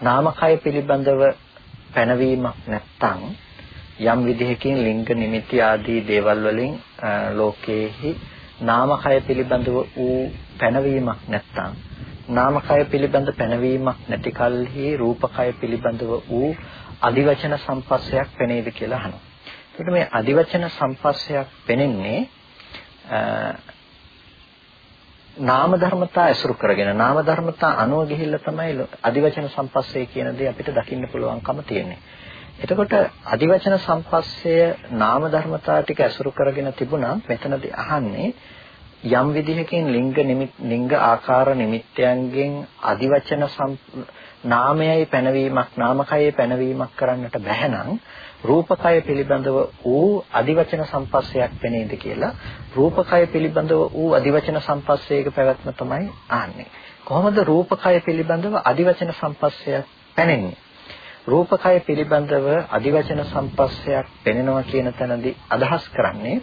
නාමකය පිළිබඳව පැනවීමක් නැත්නම් යම් විදිහකින් ලිංග නිමිති ආදී දේවල් වලින් ලෝකයේහි නාමකය පිළිබඳව ඌ පැනවීමක් නැත්නම් නාමකය පිළිබඳ පැනවීමක් නැති කලෙහි රූපකය පිළිබඳව ඌ අදිවචන සම්පස්සයක් පෙනේද කියලා අහනවා. එතකොට මේ අදිවචන සම්පස්සයක් පෙනෙන්නේ නාම ධර්මතා ඇසුරු කරගෙන නාම ධර්මතා අනුව ගිහිල්ලා තමයි අදිවචන සම්පස්සේ කියන දේ අපිට දකින්න පුළුවන්කම තියෙන්නේ. එතකොට අදිවචන සම්පස්සය නාම ධර්මතා ටික ඇසුරු කරගෙන තිබුණා මෙතනදී අහන්නේ යම් විදිහකින් ලිංග ලිංග ආකාර නිමිත්තයන්ගෙන් අදිවචන නාමයයි පැනවීමක් නාමකයේ පැනවීමක් කරන්නට බැහැ නම් රූපකය පිළිබඳව ඌ අදිවචන සම්පස්සයක් වෙනේද කියලා රූපකය පිළිබඳව ඌ අදිවචන සම්පස්සයක පැවැත්ම තමයි ආන්නේ. කොහොමද රූපකය පිළිබඳව අදිවචන සම්පස්සයක් පැනෙන්නේ? රූපකය පිළිබඳව අදිවචන සම්පස්සයක් පෙනෙනවා කියන තැනදී අදහස් කරන්නේ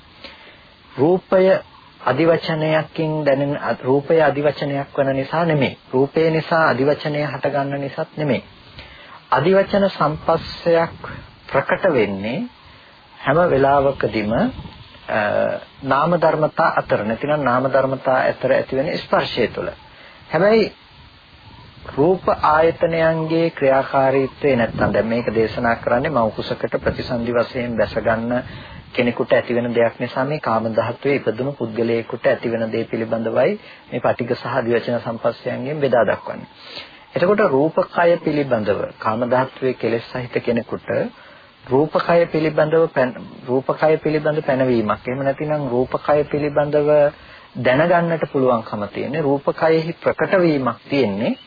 රූපය අදිවචනයකින් දැනෙන රූපය අදිවචනයක් වන නිසා නෙමෙයි. රූපය නිසා අදිවචනය හටගන්න නිසාත් නෙමෙයි. අදිවචන සම්පස්සයක් ප්‍රකට වෙන්නේ හැම වෙලාවකදීම නාම ධර්මතා අතර නැතිනම් නාම ධර්මතා අතර ඇතිවෙන ස්පර්ශය තුළ. හැබැයි රූප ආයතනයන්ගේ ක්‍රියාකාරීත්වය නැත්තම් දැන් මේක දේශනා කරන්නේ මව කුසකට ප්‍රතිසන්දි වශයෙන් දැස ගන්න කෙනෙකුට ඇතිවෙන දෙයක් නිසා මේ කාම ධාතුවේ ඉපදුණු පුද්ගලයෙකුට ඇතිවෙන දේ පිළිබඳවයි මේ පටිඝ සහ දිවචන සම්පස්සයන්ගෙන් බෙදා දක්වන්නේ. එතකොට රූපකය පිළිබඳව කාම ධාතුවේ කෙලෙස් සහිත කෙනෙකුට රූපකය පිළිබඳව රූපකය පිළිබඳ පැනවීමක්. එහෙම නැතිනම් රූපකය පිළිබඳව දැනගන්නට පුළුවන්කම තියෙන්නේ රූපකයෙහි ප්‍රකට වීමක් තියෙන්නේ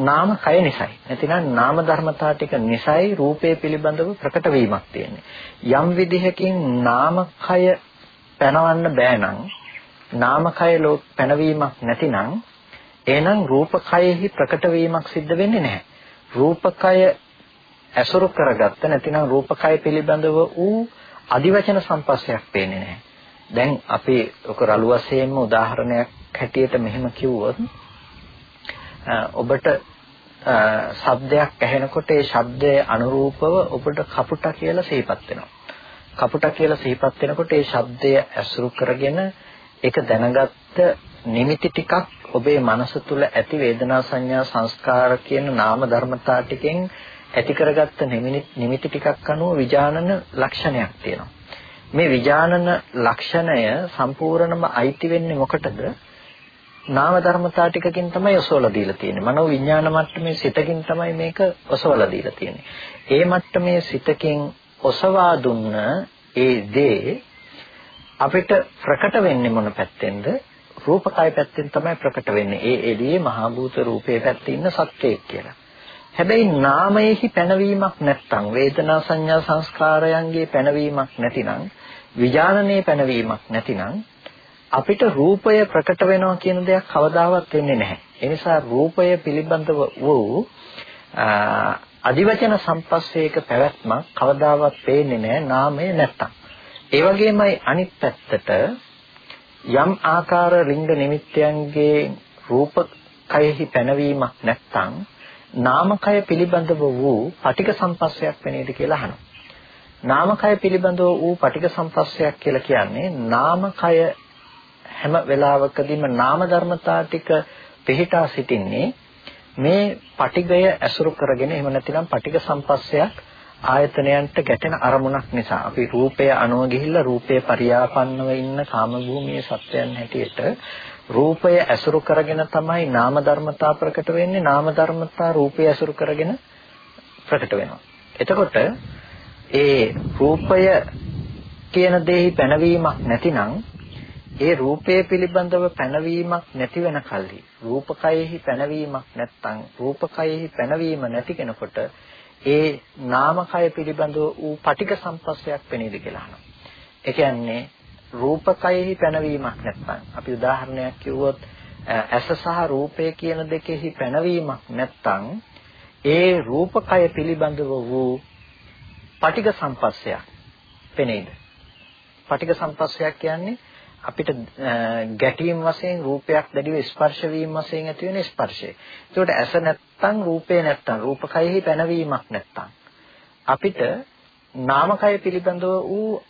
නාමකය නිසයි. නැතිනම් නාම ධර්මතා ටික නිසයි රූපය පිළිබඳව ප්‍රකට වීමක් තියෙන්නේ. යම් විදිහකින් නාමකය පැනවන්න බෑ නම් නාමකය ලෝක පැනවීමක් නැතිනම් එහෙනම් රූපකයෙහි ප්‍රකට වීමක් සිද්ධ වෙන්නේ නැහැ. රූපකය ඇසුරු කරගත්ත නැතිනම් රූපකය පිළිබඳව වූ අදිවචන සම්පස්සයක් පේන්නේ නැහැ. දැන් අපි ඔක රළු වශයෙන්ම උදාහරණයක් හැටියට මෙහෙම කිව්වොත් ඔබට ශබ්දයක් ඇහෙනකොට ඒ ශබ්දයේ අනුරූපව ඔබට කපුට කියලා සිහිපත් වෙනවා. කපුට කියලා සිහිපත් වෙනකොට ඒ ශබ්දය ඇසුරු කරගෙන ඒක දැනගත්ත නිමිති ටිකක් ඔබේ මනස තුල ඇති වේදනා සංඥා සංස්කාර කියන නාම ධර්මතා ටිකෙන් ඇති කරගත්ත නිමිති ටිකක් අනුව විජානන ලක්ෂණයක් තියෙනවා. මේ විජානන ලක්ෂණය සම්පූර්ණම අයිති වෙන්නේ මොකටද? නාම ධර්මතා ටිකකින් තමයි ඔසවලා දීලා තියෙන්නේ. මනෝ විඥාන මට්ටමේ සිතකින් තමයි මේක ඔසවලා දීලා තියෙන්නේ. ඒ මට්ටමේ සිතකින් ඔසවා දුන්න ඒ දේ අපිට ප්‍රකට වෙන්නේ මොන පැත්තෙන්ද? රූපකය පැත්තෙන් තමයි ප්‍රකට වෙන්නේ. ඒ එළියේ මහා භූත රූපේ පැත්තේ ඉන්න සත්‍යයක් කියලා. හැබැයි නාමයේහි පැනවීමක් නැත්නම් වේදනා සංඥා සංස්කාරයන්ගේ පැනවීමක් නැතිනම් විඥානයේ පැනවීමක් නැතිනම් අපිට රූපය ප්‍රකට වෙනවා කියන දෙයක් කවදාවත් වෙන්නේ නැහැ. ඒ නිසා රූපය පිළිබඳව වූ අදිවචන සම්පස්සේක පැවැත්මක් කවදාවත් පේන්නේ නැහැ නාමය නැත්තම්. ඒ වගේමයි අනිත් පැත්තට යම් ආකාර ලිංග නිමිත්තයන්ගේ රූපකයෙහි පැනවීමක් නැත්තම් නාමකය පිළිබඳව වූ පටික සම්පස්සයක් වෙනේද කියලා අහනවා. නාමකය පිළිබඳව වූ පටික සම්පස්සයක් කියලා කියන්නේ නාමකය හැම වෙලාවකදීම නාම ධර්මතා ටික පිහිටා සිටින්නේ මේ පටිගය ඇසුරු කරගෙන එහෙම නැතිනම් පටික සම්පස්සයක් ආයතනයන්ට ගැටෙන අරමුණක් නිසා අපි රූපය අනුව ගිහිල්ලා රූපය පරියාපන්නව ඉන්න කාම භූමියේ සත්‍යයන් හැටියට රූපය ඇසුරු කරගෙන තමයි නාම ධර්මතා ප්‍රකට වෙන්නේ නාම ධර්මතා රූපය ඇසුරු කරගෙන ප්‍රකට වෙනවා එතකොට ඒ රූපය කියන දෙහි පැනවීමක් නැතිනම් ඒ රූපය පිළිබඳව පැනවීමක් නැති වෙන කල්හි රූපකයෙහි පැනවීමක් නැත්නම් රූපකයෙහි පැනවීම නැති කෙනකොට ඒ නාමකය පිළිබඳව ඌ පටික සම්පස්සයක් වෙනේද කියලා අහනවා. ඒ කියන්නේ රූපකයෙහි පැනවීමක් නැත්නම් අපි උදාහරණයක් කිව්වොත් ඇස සහ රූපය කියන දෙකෙහි පැනවීමක් නැත්නම් ඒ රූපකය පිළිබඳව වූ පටිඝ සම්පස්සයක් පෙනේද? පටිඝ සම්පස්සයක් කියන්නේ අපිට ගැටීම් වශයෙන් රූපයක් දැඩිව ස්පර්ශ වීම වශයෙන් ඇති වෙන ස්පර්ශය. ඒකට ඇස නැත්තම් රූපේ නැත්තම් රූපකයෙහි පැනවීමක් නැත්තම් අපිට නාමකය පිළිබඳව වූ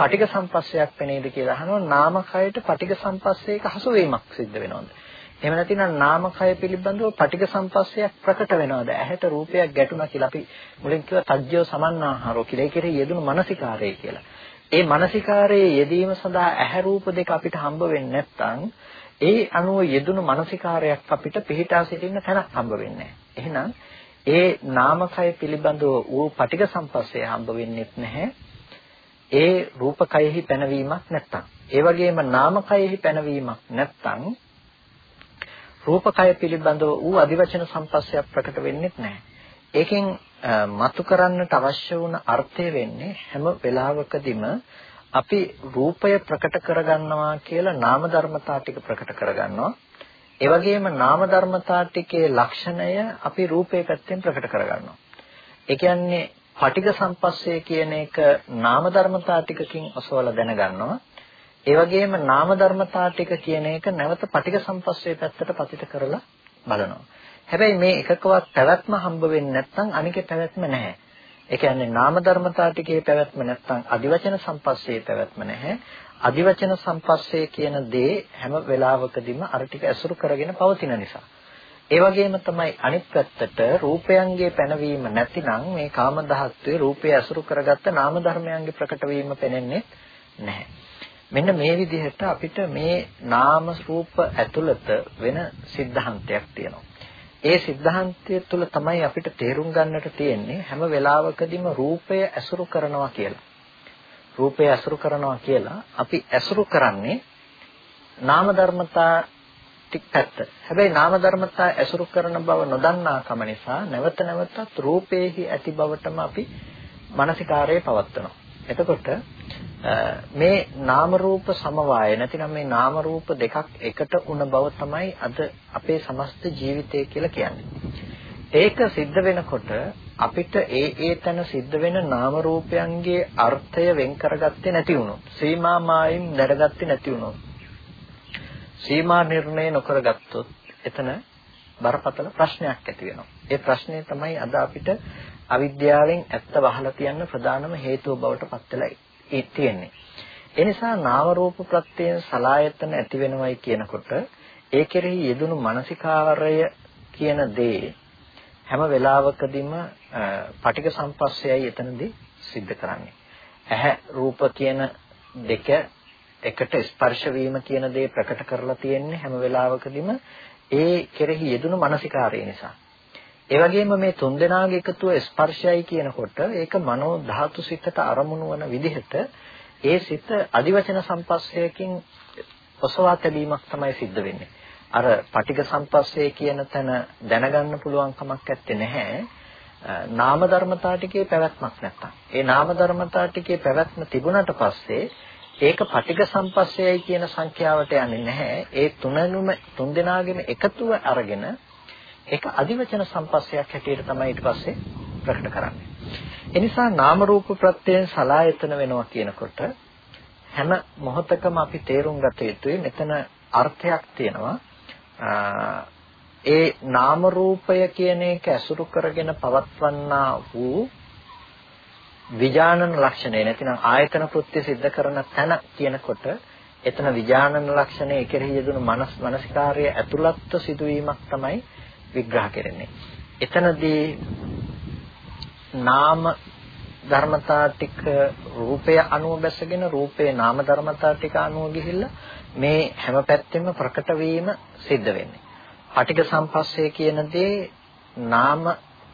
පටිඝ සම්පස්සයක් පෙනේද කියලා අහනවා නාමකයට පටිඝ සම්පස්සයක හසු වීමක් සිද්ධ වෙනවද? එහෙම නැතිනම් නාමකය පිළිබඳව පටිඝ සම්පස්සයක් ප්‍රකට වෙනවද? ඇහැට රූපයක් ගැටුණා කියලා අපි මුලින් කිව්වා තජ්ජෝ සමන්නාහාරෝ කියලා. ඒ කෙරෙහි යෙදුණු මානසිකාරය කියලා. ඒ මානසිකාරයේ යෙදීම සඳහා ඇහැ රූප දෙක අපිට හම්බ වෙන්නේ නැත්නම් ඒ අනුව යෙදුණු මානසිකාරයක් අපිට පිහිටා සිටින්න තැනක් හම්බ වෙන්නේ එහෙනම් ඒ නාමකය පිළිබඳව වූ පටික සම්පස්සේ හම්බ වෙන්නේ නැහැ. ඒ රූපකයෙහි පැනවීමක් නැත්තම්. ඒ වගේම නාමකයෙහි පැනවීමක් නැත්තම් රූපකය පිළිබඳව වූ අදිවචන සම්පස්සයක් ප්‍රකට වෙන්නේ නැහැ. ඒකෙන් මතු කරන්නට අවශ්‍ය වුණ අර්ථය වෙන්නේ හැම වෙලාවකදීම අපි රූපය ප්‍රකට කරගන්නවා කියලා නාම ධර්මතා ටික ප්‍රකට කරගන්නවා. ඒ වගේම නාම ධර්මතා ටිකේ ලක්ෂණය අපි රූපේ පැත්තෙන් ප්‍රකට කරගන්නවා. ඒ කියන්නේ පටික සම්පස්සේ කියන එක නාම ධර්මතා ටිකකින් ඔසවලා දැනගන්නවා. ඒ වගේම නාම ධර්මතා ටික කියන එක නැවත පටික සම්පස්සේ පැත්තට පතිත කරලා බලනවා. හැබැයි මේ එකකවත් පැවැත්ම හම්බ වෙන්නේ නැත්නම් අනිකේ පැවැත්ම නැහැ. ඒ කියන්නේ නාම ධර්මතා ටිකේ පැවැත්ම නැත්නම් අදිවචන සම්පස්සේ පැවැත්ම නැහැ. අදිවචන සම්පස්සේ කියන දේ හැම වෙලාවකදීම අර ටික ඇසුරු කරගෙන පවතින නිසා. ඒ වගේම තමයි අනිත් පැත්තට රූපයන්ගේ පැනවීම නැතිනම් මේ කාම දහත්වයේ රූපය අසුරු කරගත්ත නාම ධර්මයන්ගේ ප්‍රකට වීම පෙනෙන්නේ නැහැ. මෙන්න මේ විදිහට අපිට මේ නාම රූප ඇතුළත වෙන સિદ્ધාන්තයක් තියෙනවා. ඒ સિદ્ધාන්තය තුළ තමයි අපිට තේරුම් ගන්නට තියෙන්නේ හැම වෙලාවකදීම රූපය අසුරු කරනවා කියලා. රූපය අසුරු කරනවා කියලා අපි අසුරු කරන්නේ නාම ධර්මතා ටික පැත්ත. හැබැයි නාම ධර්මතා ඇසුරු කරන බව නොදන්නාකම නිසා නැවත නැවතත් රූපේහි ඇති බවටම අපි මානසිකාරයේ පවත්වනවා. එතකොට මේ නාම රූප සමவாய නැතිනම් මේ නාම රූප දෙකක් එකට උන බව තමයි අද අපේ සමස්ත ජීවිතය කියලා කියන්නේ. ඒක සිද්ධ වෙනකොට අපිට ඒ ඒ තැන සිද්ධ වෙන නාම රූපයන්ගේ අර්ථය වෙන් කරගත්තේ නැති වුණොත් සීමා මායිම් දැඩගත්තේ නැති වුණොත් සීමා නිර්ණය නොකර ගත්තොත් එතන බරපතල ප්‍රශ්නයක් ඇති වෙනවා. ඒ ප්‍රශ්නේ තමයි අද අපිට අවිද්‍යාවෙන් ඇත්ත වහලා තියන්න ප්‍රධානම හේතුව බවට පත් වෙලා තියෙන්නේ. ඒ නිසා නාම රූප ප්‍රත්‍යයෙන් සලායතන ඇති වෙනවයි කියනකොට ඒ කෙරෙහි යෙදුණු මානසිකාරය කියන දේ හැම වෙලාවකදීම පටික සම්පස්සයයි එතනදී සිද්ධ කරන්නේ. ඇහැ රූප කියන දෙක එකට ස්පර්ශ වීම කියන දේ ප්‍රකට කරලා තියෙන්නේ හැම වෙලාවකදීම ඒ කෙරෙහි යෙදුණු මානසිකාරය නිසා. ඒ වගේම මේ තුන්දෙනාගේ එකතුව ස්පර්ශයයි කියනකොට ඒක මනෝ ධාතු සිතට අරමුණු වන විදිහට ඒ සිත අදිවචන සම්පස්සයකින් ඔසවා තැබීමක් තමයි සිද්ධ වෙන්නේ. අර පටික සම්පස්සේ කියන තැන දැනගන්න පුළුවන් කමක් නැත්තේ නැහැ. නාම ධර්මතා ටිකේ පැවැත්මක් නැත්තම්. ඒ නාම ධර්මතා ටිකේ පැවැත්ම තිබුණට පස්සේ ඒක පටික සම්පස්සයයි කියන සංඛ්‍යාවට යන්නේ නැහැ. ඒ තුනම තුන්දෙනාගේම එකතුව අරගෙන ඒක අදිවචන සම්පස්සයක් හැටියට තමයි ඊට පස්සේ ප්‍රකට කරන්නේ. ඒ නිසා නාම රූප ප්‍රත්‍යයෙන් සලායතන වෙනවා කියනකොට හැම මොහොතකම අපි තේරුම් ගත යුතුයි මෙතන අර්ථයක් තියෙනවා. ඒ නාම රූපය කියන එක ඇසුරු කරගෙන පවත්වන්නා වූ විජානන ලක්ෂණය නැතිනම් ආයතන කෘත්‍ය සිද්ධ කරන තැන කියනකොට එතන විජානන ලක්ෂණය කෙරෙහි යෙදුණු මනස් මානසිකාර්ය ඇතුළත්ව සිදුවීමක් තමයි විග්‍රහ කරන්නේ. එතනදී නාම ධර්මතා ටික රූපය අනුව බැසගෙන රූපේ නාම ධර්මතා ටික අනුව ගිහිල්ලා මේ හැම පැත්තෙම ප්‍රකට වීම සිද්ධ වෙන්නේ. පටික සම්පස්සේ කියන දේ නාම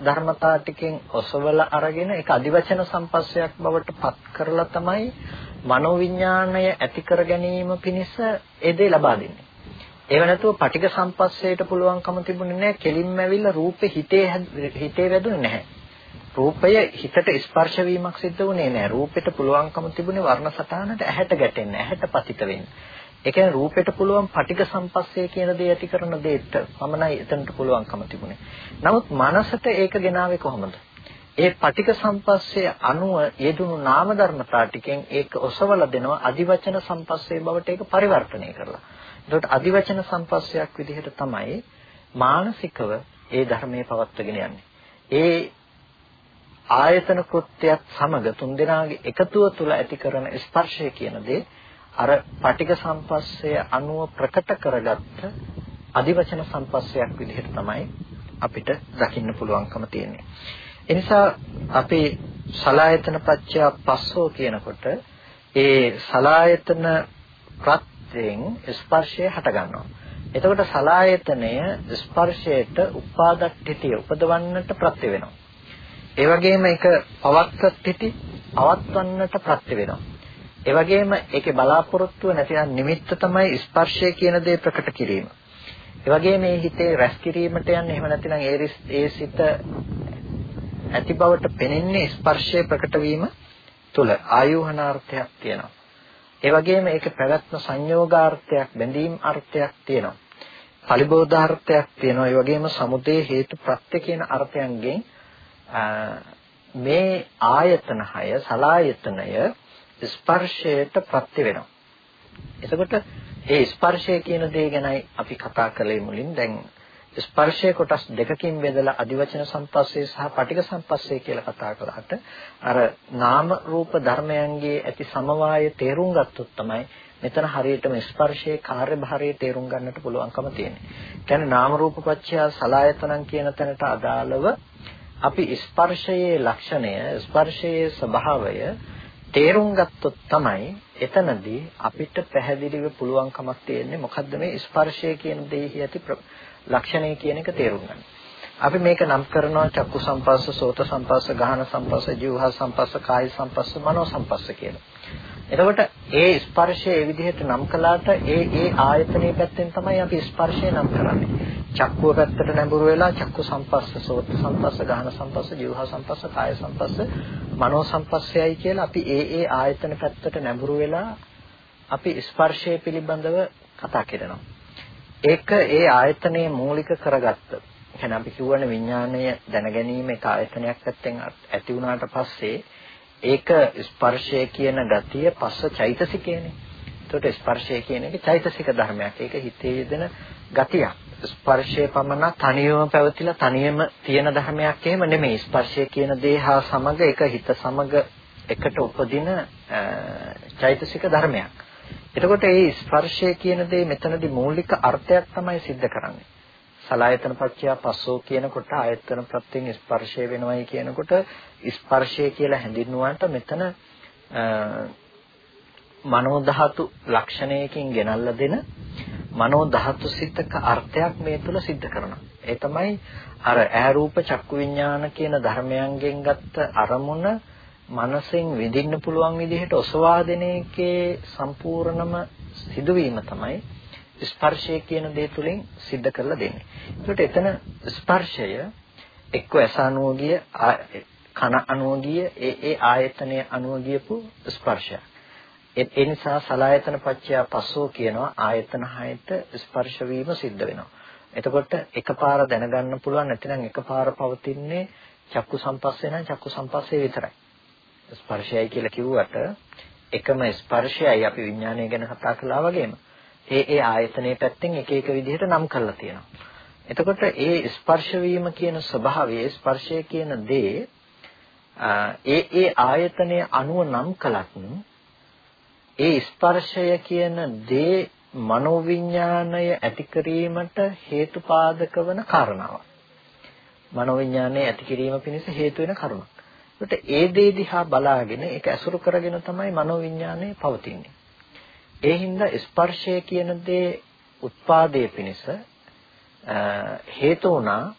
ධර්මතා ටිකෙන් ඔසවල අරගෙන ඒක අදිවචන සම්පස්සයක් බවට පත් කරලා තමයි මනෝවිඥාණය ඇති කර ගැනීම පිණිස ඒ දේ ලබා දෙන්නේ. ඒව නැතුව පටික සම්පස්සේට පුළුවන්කම තිබුණේ නැහැ. කෙලින්ම ඇවිල්ලා රූපේ හිතේ හිතේ වැදුනේ නැහැ. රූපය හිතට ස්පර්ශ වීමක් සිද්ධ වුණේ නැහැ. රූපෙට පුළුවන්කම තිබුණේ වර්ණ සටහනට ඇහැට ගැටෙන්න, ඇහැට පතිත වෙන්න. ඒ කියන්නේ රූපෙට පුළුවන් පටික සම්පස්සේ කියන දේ ඇති කරන දෙයට පමණයි එතනට පුළුවන්කම තිබුණේ. නමුත් මනසට ඒක ගෙනාවේ කොහොමද? ඒ පටික සම්පස්සේ අනුව යෙදුණු නාම ධර්මතා ටිකෙන් ඒක ඔසවලා දෙනවා අදිවචන සම්පස්සේ බවට ඒක පරිවර්තනය කරලා. එතකොට අදිවචන සම්පස්සයක් විදිහට තමයි මානසිකව ඒ ධර්මයේ පවත්වගෙන යන්නේ. ඒ ආයතන කෘත්‍යයක් සමග තුන්දෙනාගේ එකතුව තුළ ඇති කරන ස්පර්ශය කියන දේ අර පටික සම්පස්සය අනුව ප්‍රකට කරගත්ත අදිවචන සම්පස්සයක් විදිහට තමයි අපිට දකින්න පුළුවන්කම තියෙන්නේ. එනිසා අපේ සලායතන පත්‍ය පස්සෝ කියනකොට ඒ සලායතන ප්‍රත්‍යයෙන් ස්පර්ශය හට ගන්නවා. එතකොට සලායතනය ස්පර්ශයට උපාදට්ඨිතිය උපදවන්නට ප්‍රත්‍ය වෙනවා. ඒ වගේම ඒක පවත්ත්‍ත්‍ටි පවත්වන්නට ප්‍රත්‍ය වෙනවා. ඒ වගේම ඒකේ බලාපොරොත්තුව නැතිනම් නිමිත්ත තමයි ස්පර්ශය කියන දේ ප්‍රකට කිරීම. ඒ වගේම මේ හිතේ රැස් කිරීමට යන්නේ එහෙම නැතිනම් ඒ ඒ සිත ඇති බවට පෙනෙන්නේ ස්පර්ශයේ ප්‍රකට වීම තුල ආයෝහනාර්ථයක් තියෙනවා. ඒ වගේම ඒකේ පැවැත්ම සංයෝගාර්ථයක් බැඳීම් අර්ථයක් තියෙනවා. පරිබෝධාර්ථයක් තියෙනවා. ඒ වගේම සමුදේ හේතු ප්‍රත්‍ය කියන අර්ථයන්ගෙන් මේ ආයතන හය සලායතනය ස්පර්ශයට ප්‍රත්‍ය වෙනවා. එතකොට ඒ ස්පර්ශය කියන දේ ගැනයි අපි කතා කළේ මුලින්. දැන් ස්පර්ශය කොටස් දෙකකින් බෙදලා අදිවචන සම්පස්සේ සහ පටික සම්පස්සේ කියලා කතා කරාට අර නාම රූප ධර්මයන්ගේ ඇති සමவாய තේරුම් ගත්තොත් තමයි මෙතන හරියටම ස්පර්ශයේ කාර්යභාරය තේරුම් ගන්නට පුළුවන්කම තියෙන්නේ. කියන්නේ නාම රූප පත්‍ය සලායතනං කියන තැනට අදාළව අපි ස්පර්ශයේ ලක්ෂණය ස්පර්ශයේ ස්වභාවය තේරුම් ගත්තොත් තමයි එතනදී අපිට පැහැදිලිව පුළුවන්කමක් තියෙන්නේ මොකද්ද මේ ස්පර්ශය කියන දෙහි ඇති ලක්ෂණය කියන එක තේරුම් ගන්න. අපි මේක නම් කරනවා චක්කු සම්පස්ස, සෝත සම්පස්ස, ගහන සම්පස්ස, જીවහා සම්පස්ස, කාය සම්පස්ස, මනෝ සම්පස්ස කියලා. එතකොට ඒ ස්පර්ශය ඒ විදිහට නම් කළාට ඒ ඒ ආයතනයේ පැත්තෙන් තමයි අපි ස්පර්ශය නම් කරන්නේ. චක්කුව පැත්තට නැඹුරු වෙලා චක්කු සම්පස්ස, සෝත සම්පස්ස, ගහන සම්පස්ස, જીවහා සම්පස්ස, කාය සම්පස්ස, මනෝ සම්පස්සයයි කියලා අපි ඒ ඒ ආයතන පැත්තට නැඹුරු වෙලා අපි ස්පර්ශය පිළිබඳව කතා කරනවා. ඒක ඒ ආයතනයේ මූලික කරගත්ත. කියන්නේ අපි කියවනේ විඥාණය දැනගැනීම එක ආයතනයක් පැත්තෙන් ඇති වුණාට පස්සේ ඒක ස්පර්ශය කියන ගතිය පස්ස චෛතසිකයනේ. එතකොට ස්පර්ශය කියන එක චෛතසික ධර්මයක්. ඒක හිතේ යෙදෙන ගතියක්. ස්පර්ශය පමණ තනියම පැවතිලා තනියම තියෙන ධර්මයක් එහෙම නෙමෙයි. ස්පර්ශය කියන දේ හා සමග ඒක හිත සමග එකට උපදින චෛතසික ධර්මයක්. එතකොට මේ ස්පර්ශය කියන දේ මෙතනදී මූලික අර්ථයක් තමයි सिद्ध කරන්නේ. සලායතන පත්‍ය පස්සෝ කියනකොට ආයතන ප්‍රත්‍යයෙන් ස්පර්ශය වෙනවයි කියනකොට ස්පර්ශය කියලා හැඳින්වුවාට මෙතන මනෝ ධාතු ලක්ෂණයකින් ගෙනල්ලා දෙන මනෝ ධාතු සිතක අර්ථයක් මේ තුල සිද්ධ කරනවා. ඒ තමයි අර ඈරූප චක්කු විඥාන කියන ධර්මයන්ගෙන් ගත්ත අරමුණ මනසෙන් විඳින්න පුළුවන් විදිහට ඔසවා දෙන එකේ සම්පූර්ණම සිදුවීම තමයි ස්පර්ශය කියන දේ තුලින් සිද්ධ කරලා දෙන්නේ. ඒකට එතන ස්පර්ශය එක්ක ඇස අනුවගිය කන අනුවගිය ඒ ඒ ආයතනය අනුවගියපු ස්පර්ශයක්. ඒ නිසා සලායතන පත්‍ය පස්සෝ කියනවා ආයතන හයට ස්පර්ශ වීම සිද්ධ වෙනවා. එතකොට එකපාර දැනගන්න පුළුවන් නැතිනම් එකපාර පවතින්නේ චක්කු සම්පස්සේ නම් චක්කු සම්පස්සේ විතරයි. ස්පර්ශයයි කියලා කිව්වට එකම ස්පර්ශයයි අපි විඥානය ගැන කතා කළා වගේම ඒ ඒ ආයතනයේ පැත්තෙන් එක එක විදිහට නම් කරලා තියෙනවා. එතකොට ඒ ස්පර්ශ වීම කියන ස්වභාවය ස්පර්ශය කියන දේ ඒ ඒ ආයතනයේ අනුව නම් කළත් ඒ ස්පර්ශය කියන දේ මනෝවිඤ්ඤාණය ඇති කිරීමට හේතුපාදක වන කාරණාවක්. මනෝවිඤ්ඤාණය ඇති කිරීම පිණිස හේතු වෙන කරුණක්. ඒකට ඒ දේ දිහා බලාගෙන ඒක ඇසුරු කරගෙන තමයි මනෝවිඤ්ඤාණය පවතින්නේ. ඒ හින්දා ස්පර්ශය කියන දේ උත්පාදයේ පිණිස හේතු වුණා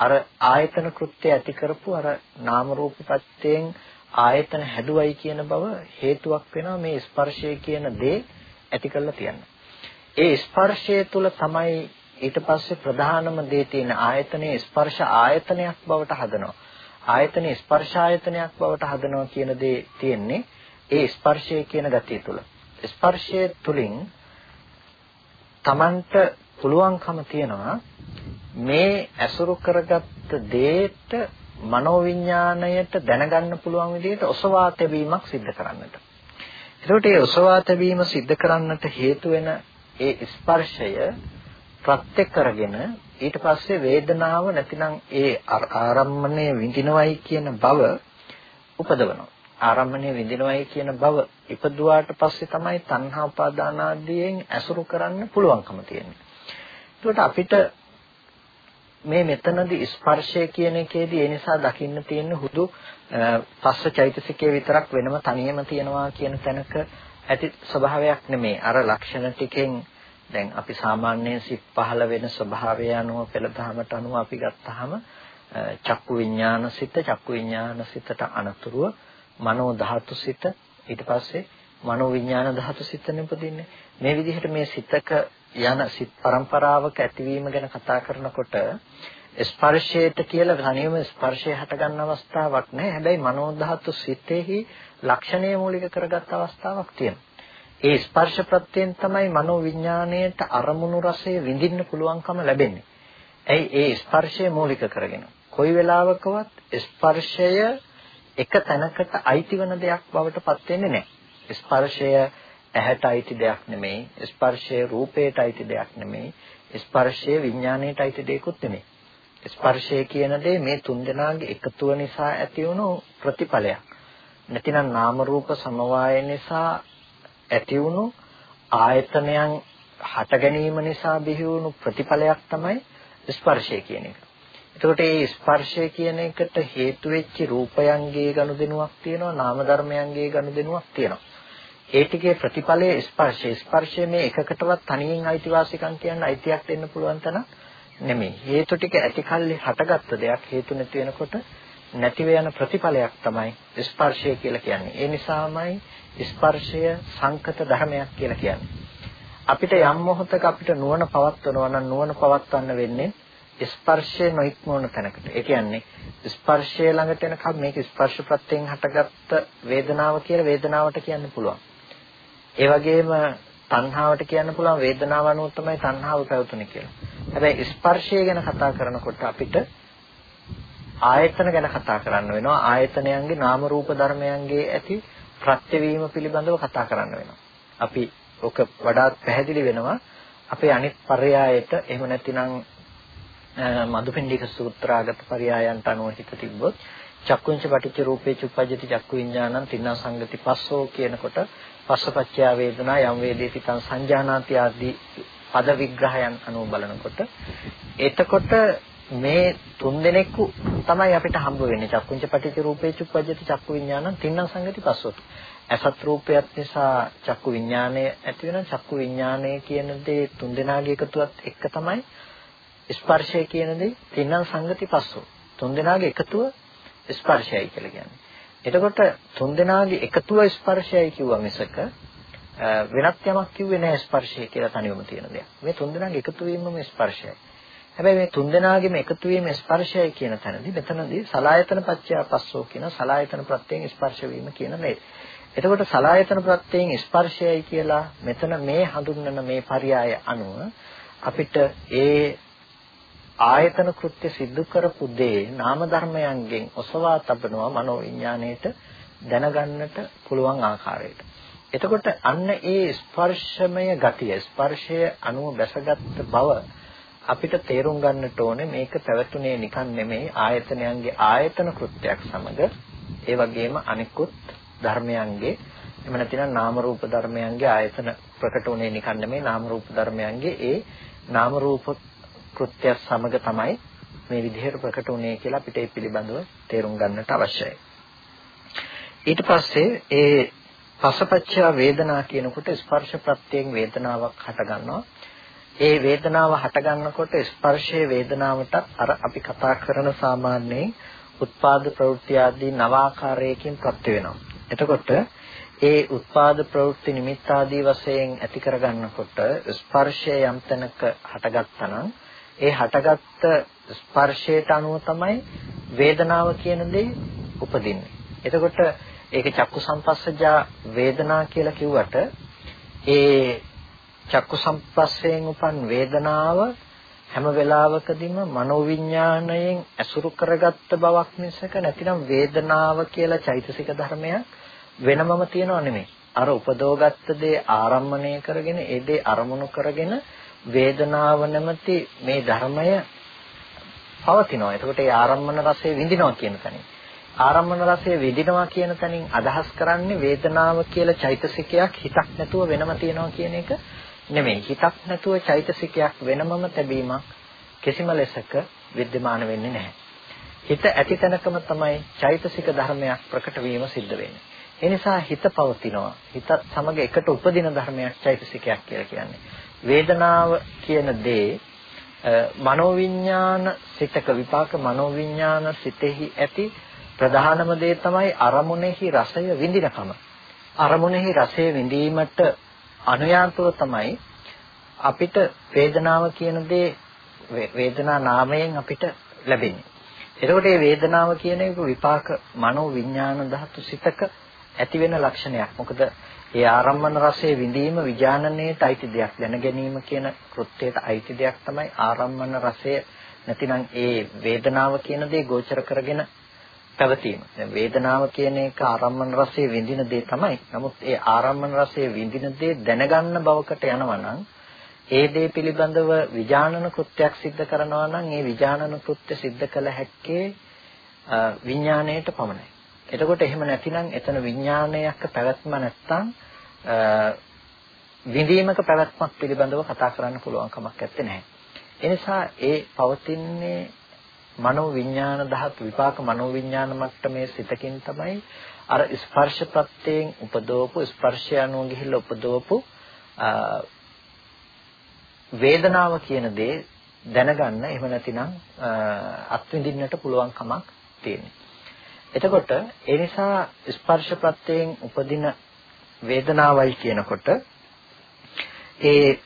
අර ආයතන කෘත්‍ය ඇති කරපු අර නාම රූප ප්‍රත්‍යයෙන් ආයතන හැදුවයි කියන බව හේතුවක් වෙනවා මේ ස්පර්ශය කියන දේ ඇති කරලා තියන්න. ඒ ස්පර්ශය තුල තමයි ඊට පස්සේ ප්‍රධානම දේ තියෙන ආයතනයේ ස්පර්ශ ආයතනයක් බවට හදනවා. ආයතනේ ස්පර්ශ ආයතනයක් බවට හදනවා කියන දේ තියෙන්නේ ඒ ස්පර්ශය කියන ගතිය තුල. ස්පර්ශය තුලින් Tamanට පුළුවන්කම තියනවා මේ ඇසුරු කරගත්ත දේට මනෝවිඤ්ඤාණයට දැනගන්න පුළුවන් විදිහට ඔසවා තැබීමක් සිද්ධ කරන්නට. එතකොට මේ ඔසවා තැබීම සිද්ධ කරන්නට හේතු වෙන ඒ ස්පර්ශය ප්‍රත්‍ය කරගෙන ඊට පස්සේ වේදනාව නැතිනම් ඒ ආරම්මණය විඳිනවයි කියන බව උපදවනවා. ආරම්මණය විඳිනවයි කියන බව ඉපදුවාට පස්සේ තමයි තණ්හා උපාදාන ආදියෙන් ඇසුරු කරන්න පුළුවන්කම තියෙන්නේ. ඒකට අපිට මේ මෙතනදී ස්පර්ශය කියන එකේදී ඒ නිසා දකින්න තියෙන හුදු පස්ස චෛතසිකයේ විතරක් වෙනම තනියම තියනවා කියන තැනක ඇති ස්වභාවයක් නෙමෙයි. අර ලක්ෂණ ටිකෙන් දැන් අපි සාමාන්‍යයෙන් සිත් පහළ වෙන ස්වභාවය අනුව පෙළදහමට අනුව අපි ගත්තාම චක්කු විඥාන සිත චක්කු විඥාන සිතට අනතුරුව මනෝ ධාතු සිත ඊට පස්සේ මනෝ විඥාන ධාතු සිත නෙපදින්නේ මේ විදිහට මේ සිතක යන සිත් પરම්පරාවක ඇතිවීම ගැන කතා කරනකොට ස්පර්ශයට කියලා ඝනියම ස්පර්ශය හටගන්න අවස්ථාවක් නැහැ හැබැයි මනෝ ධාතු සිතෙහි ලක්ෂණය මූලික කරගත් අවස්ථාවක් තියෙනවා ඒ ස්පර්ශ ප්‍රත්‍යයෙන් තමයි මනෝ විඥාණයට අරමුණු රසය විඳින්න පුළුවන්කම ලැබෙන්නේ. ඇයි ඒ ස්පර්ශය මූලික කරගෙන. කොයි වෙලාවකවත් ස්පර්ශය එක තැනකට අයිති වෙන දෙයක් බවට පත් වෙන්නේ නැහැ. ස්පර්ශය ඇහැට අයිති දෙයක් නෙමෙයි. ස්පර්ශය රූපයට අයිති දෙයක් නෙමෙයි. ස්පර්ශය විඥාණයට අයිති දෙයක්ුත් නෙමෙයි. ස්පර්ශය කියන දේ මේ තුන්දෙනාගේ එකතුව නිසා ඇති වුණු ප්‍රතිඵලයක්. නැතිනම් නාම රූප සමவாய නිසා ඇති වුණු ආයතනයන් හට ගැනීම නිසා බිහි වුණු ප්‍රතිඵලයක් තමයි ස්පර්ශය කියන එක. එතකොට මේ ස්පර්ශය කියන එකට හේතු වෙච්ච රූපයන්ගේ ගනුදෙනුවක් තියෙනවා නාම ධර්මයන්ගේ ගනුදෙනුවක් තියෙනවා. ඒ ටිකේ ප්‍රතිඵලයේ ස්පර්ශය. ස්පර්ශය මේ එකකටවත් තනියෙන් අයිතිවාසිකම් කියන්න අයිතියක් දෙන්න පුළුවන් තරම් නෙමෙයි. හේතු ටික ඇති කල්ලි හටගත්ත දෙයක් හේතු නැති වෙනකොට නැතිව යන ප්‍රතිඵලයක් තමයි ස්පර්ශය කියලා කියන්නේ. ඒ නිසාමයි ස්පර්ශය සංකත ධර්මයක් කියලා කියන්නේ. අපිට යම් මොහොතක අපිට නුවණ පවත්වනවා නම් නුවණ පවත්වන්න වෙන්නේ ස්පර්ශය නොඉක්මවන තැනකට. ඒ කියන්නේ ස්පර්ශය ළඟට එනකම් මේක ස්පර්ශ ප්‍රත්‍යයෙන් හටගත්ත වේදනාව කියලා වේදනාවට කියන්න පුළුවන්. ඒ වගේම තණ්හාවට කියන්න පුළුවන් වේදනාව අනුව තමයි තණ්හාව පැවතුනේ කියලා. හැබැයි ස්පර්ශය ගැන කතා කරනකොට අපිට ආයතන ගැන කතා කරන්න වෙනවා. ආයතනයන්ගේ නාම රූප ධර්මයන්ගේ ඇති ප්‍රත්‍යවීම පිළිබඳව කතා කරන්න වෙනවා. අපි ඔක වඩාත් පැහැදිලි වෙනවා අපේ අනිත් පරයයට එහෙම නැතිනම් මදුපිණ්ඩික සූත්‍රාගත පරයයන්ට අනුව හිත තිබ්බොත් චක්කුංච පටිච්ච රූපේ චුප්පජ්ජති චක්කු විඥානං තින්නා සංගති පස්සෝ කියනකොට පස්සපච්චය වේදනා යම් වේදේති තං සංජානාති ආදී පද විග්‍රහයන් අනුව බලනකොට එතකොට මේ තුන් දෙනෙකු තමයි අපිට හම්බ වෙන්නේ. චක්කුංච පටිච්ච රූපේ චුප්පජ්ජති චක්කු විඥානං තින්නම් සංගති පස්සොත්. අසත් රූපයත් නිසා චක්කු විඥානය ඇති වෙන චක්කු විඥානය කියන දේ තුන් දෙනාගේ එකතුවත් එක තමයි. ස්පර්ශය කියන දේ තින්නම් සංගති පස්සෝ තුන් දෙනාගේ එකතුව ස්පර්ශයයි කියලා කියන්නේ. එතකොට තුන් දෙනාගේ එකතුව ස්පර්ශයයි කිව්වා මිසක වෙනත් යමක් කිව්වේ නැහැ ස්පර්ශය කියලා තනියම තියෙන දෙයක් මේ තුන් දෙනාගේ එකතු වීමම ස්පර්ශයයි හැබැයි මේ තුන්දෙනාගේම එකතු වීම ස්පර්ශයයි කියන තැනදී මෙතනදී සලායතන පත්‍ය පස්සෝ කියන සලායතන ප්‍රත්‍යයෙන් ස්පර්ශ වීම කියන මේ. එතකොට සලායතන ප්‍රත්‍යයෙන් ස්පර්ශයයි කියලා මෙතන මේ හඳුන්වන මේ පරයය අනුව අපිට ඒ ආයතන කෘත්‍ය සිද්ධ කරපු දේ නාම ධර්මයන්ගෙන් ඔසවා තබනවා මනෝ විඥාණයට දැනගන්නට පුළුවන් ආකාරයට. එතකොට අන්න ඒ ස්පර්ශමය ගතිය ස්පර්ශය අනුව බැසගත් බව අපිට තේරුම් ගන්නට ඕනේ මේක පැවතුනේ නිකන් නෙමෙයි ආයතනයන්ගේ ආයතන කෘත්‍යයක් සමග ඒ වගේම අනිකුත් ධර්මයන්ගේ එහෙම නැතිනම් නාම රූප ධර්මයන්ගේ ආයතන ප්‍රකට උනේ නිකන් නෙමෙයි නාම රූප ධර්මයන්ගේ ඒ නාම රූප කෘත්‍ය සමග තමයි මේ විදිහට ප්‍රකට උනේ කියලා අපිට ඒ පිළිබඳව තේරුම් ගන්නට අවශ්‍යයි. ඊට පස්සේ ඒ පසපච්චා වේදනා කියනකොට ස්පර්ශ ප්‍රත්‍යයෙන් වේදනාවක් හට ගන්නවා. ඒ වේදනාව හටගන්නකොට ස්පර්ශයේ වේදනාවට අර අපි කතා කරන සාමාන්‍යයෙන් උත්පාද ප්‍රවෘත්ති ආදී නවාකාරයකින් ප්‍රත්‍ය වෙනවා. එතකොට ඒ උත්පාද ප්‍රවෘත්ති නිමිත්ත ආදී වශයෙන් ඇති කරගන්නකොට ස්පර්ශය යම් තැනක හටගත්තා නම් ඒ හටගත්ත ස්පර්ශයට අනුව තමයි වේදනාව කියන දේ උපදින්නේ. එතකොට ඒක චක්කු සම්පස්සජා වේදනා කියලා කිව්වට ඒ චක්කු සම්පස්සයෙන් උපන් වේදනාව හැම වෙලාවකදීම මනෝවිඤ්ඤාණයෙන් ඇසුරු කරගත්ත බවක් මිසක නැතිනම් වේදනාව කියලා චෛතසික ධර්මයක් වෙනමම තියෙනව නෙමෙයි. අර උපදෝගත්ත දේ ආරම්මණය කරගෙන ඒ දේ අරමුණු කරගෙන වේදනාව නැමැති මේ ධර්මය පවතිනවා. එතකොට ඒ ආරම්මන රසය විඳිනවා කියන තැනින්. ආරම්මන රසය විඳිනවා කියන තැනින් අදහස් කරන්නේ වේදනාව කියලා චෛතසිකයක් හිතක් නැතුව වෙනම තියනවා කියන එක නෙමෙයි. හිතක් නැතුව චෛතසිකයක් වෙනමම තැබීමක් කිසිම ලෙසක विद्यमान වෙන්නේ නැහැ. හිත ඇති තැනකම තමයි චෛතසික ධර්මයක් ප්‍රකට වීම සිද්ධ වෙන්නේ. ඒ නිසා හිත පවතිනවා. හිතත් සමග එකට උපදින ධර්මයක් චෛතසිකයක් කියලා කියන්නේ. වේදනාව කියන දේ මනෝවිඤ්ඤාණ සිතක විපාක මනෝවිඤ්ඤාණ සිතෙහි ඇති ප්‍රධානම දේ තමයි අරමුණෙහි රසය විඳිනකම. අරමුණෙහි රසය විඳීමට අනුයාන්තව තමයි අපිට වේදනාව කියන දේ වේදනා නාමයෙන් අපිට ලැබෙන්නේ. එතකොට මේ වේදනාව කියන එක විපාක මනෝ විඥාන ධාතු සිතක ඇති වෙන ලක්ෂණයක්. මොකද ඒ ආරම්මන රසයේ විඳීම විඥානණයට අයිති දෙයක්. දැන ගැනීම කියන කෘත්‍යයට අයිති දෙයක් තමයි ආරම්මන රසය. නැතිනම් ඒ වේදනාව කියන දේ ගෝචර කරගෙන පැවතීම. දැන් වේදනාව කියන එක ආරම්මන රසයේ විඳින දේ තමයි. නමුත් ඒ ආරම්මන රසයේ විඳින දේ දැනගන්න බවකට යනවා නම් ඒ දේ පිළිබඳව විඥානන කෘත්‍යයක් සිද්ධ කරනවා නම් ඒ විඥානන කෘත්‍ය සිද්ධ කළ හැක්කේ විඥාණයට පමණයි. එතකොට එහෙම නැතිනම් එතන විඥානයක පැවැත්ම නැත්තම් විඳීමක පැවැත්මක් පිළිබඳව කතා කරන්න පුළුවන් කමක් නැත්තේ නැහැ. ඒ නිසා ඒ පවතින්නේ මනෝ විඥාන ධාතු විපාක මනෝ විඥාන මට්ටමේ සිතකින් තමයි අර ස්පර්ශ ප්‍රත්‍යයෙන් උපදවපු ස්පර්ශය අනුව ගිහිල්ලා උපදවපු වේදනාව කියන දේ දැනගන්න එහෙම නැතිනම් අත්විඳින්නට පුළුවන් කමක් තියෙනවා. එතකොට ඒ නිසා ස්පර්ශ ප්‍රත්‍යයෙන් උපදින වේදනාවයි කියනකොට ඒ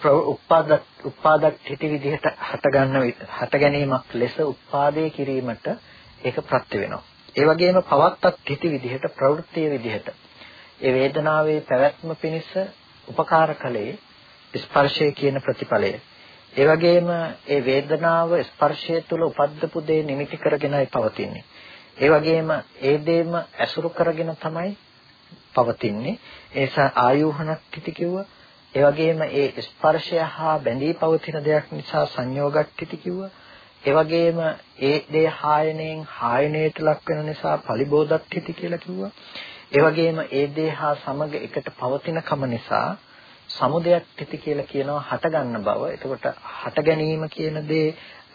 උපාද උපාදක් හිටි විදිහට හටගන්න හට ගැනීමක් ලෙස උපාදේ කිරීමට ඒක ප්‍රත්‍ය වෙනවා. ඒ වගේම පවත්තක් හිටි විදිහට ප්‍රවෘත්තිය විදිහට ඒ වේදනාවේ පැවැත්ම පිණිස උපකාර කළේ ස්පර්ශය කියන ප්‍රතිඵලය. ඒ වගේම ඒ වේදනාව ස්පර්ශය තුළ උපද්දපු දේ නිමිති කරගෙනයි පවතින්නේ. ඒ වගේම ඒ දේම ඇසුරු කරගෙන තමයි පවතින්නේ. ඒ නිසා ආයෝහණක් කිති කිව්වා. ඒ වගේම ඒ ස්පර්ශය හා බැඳී පවතින දෙයක් නිසා සංයෝගක් කිති කිව්වා. ඒ වගේම ඒ දේ හායණයෙන් හායණයට ලක් වෙන නිසා පලිබෝධක් කිති කියලා කිව්වා. ඒ වගේම ඒ දේ හා සමග එකට පවතින කම නිසා සමුදයක් තිති කියලා කියනවා හට ගන්න බව. එතකොට හට ගැනීම කියන දේ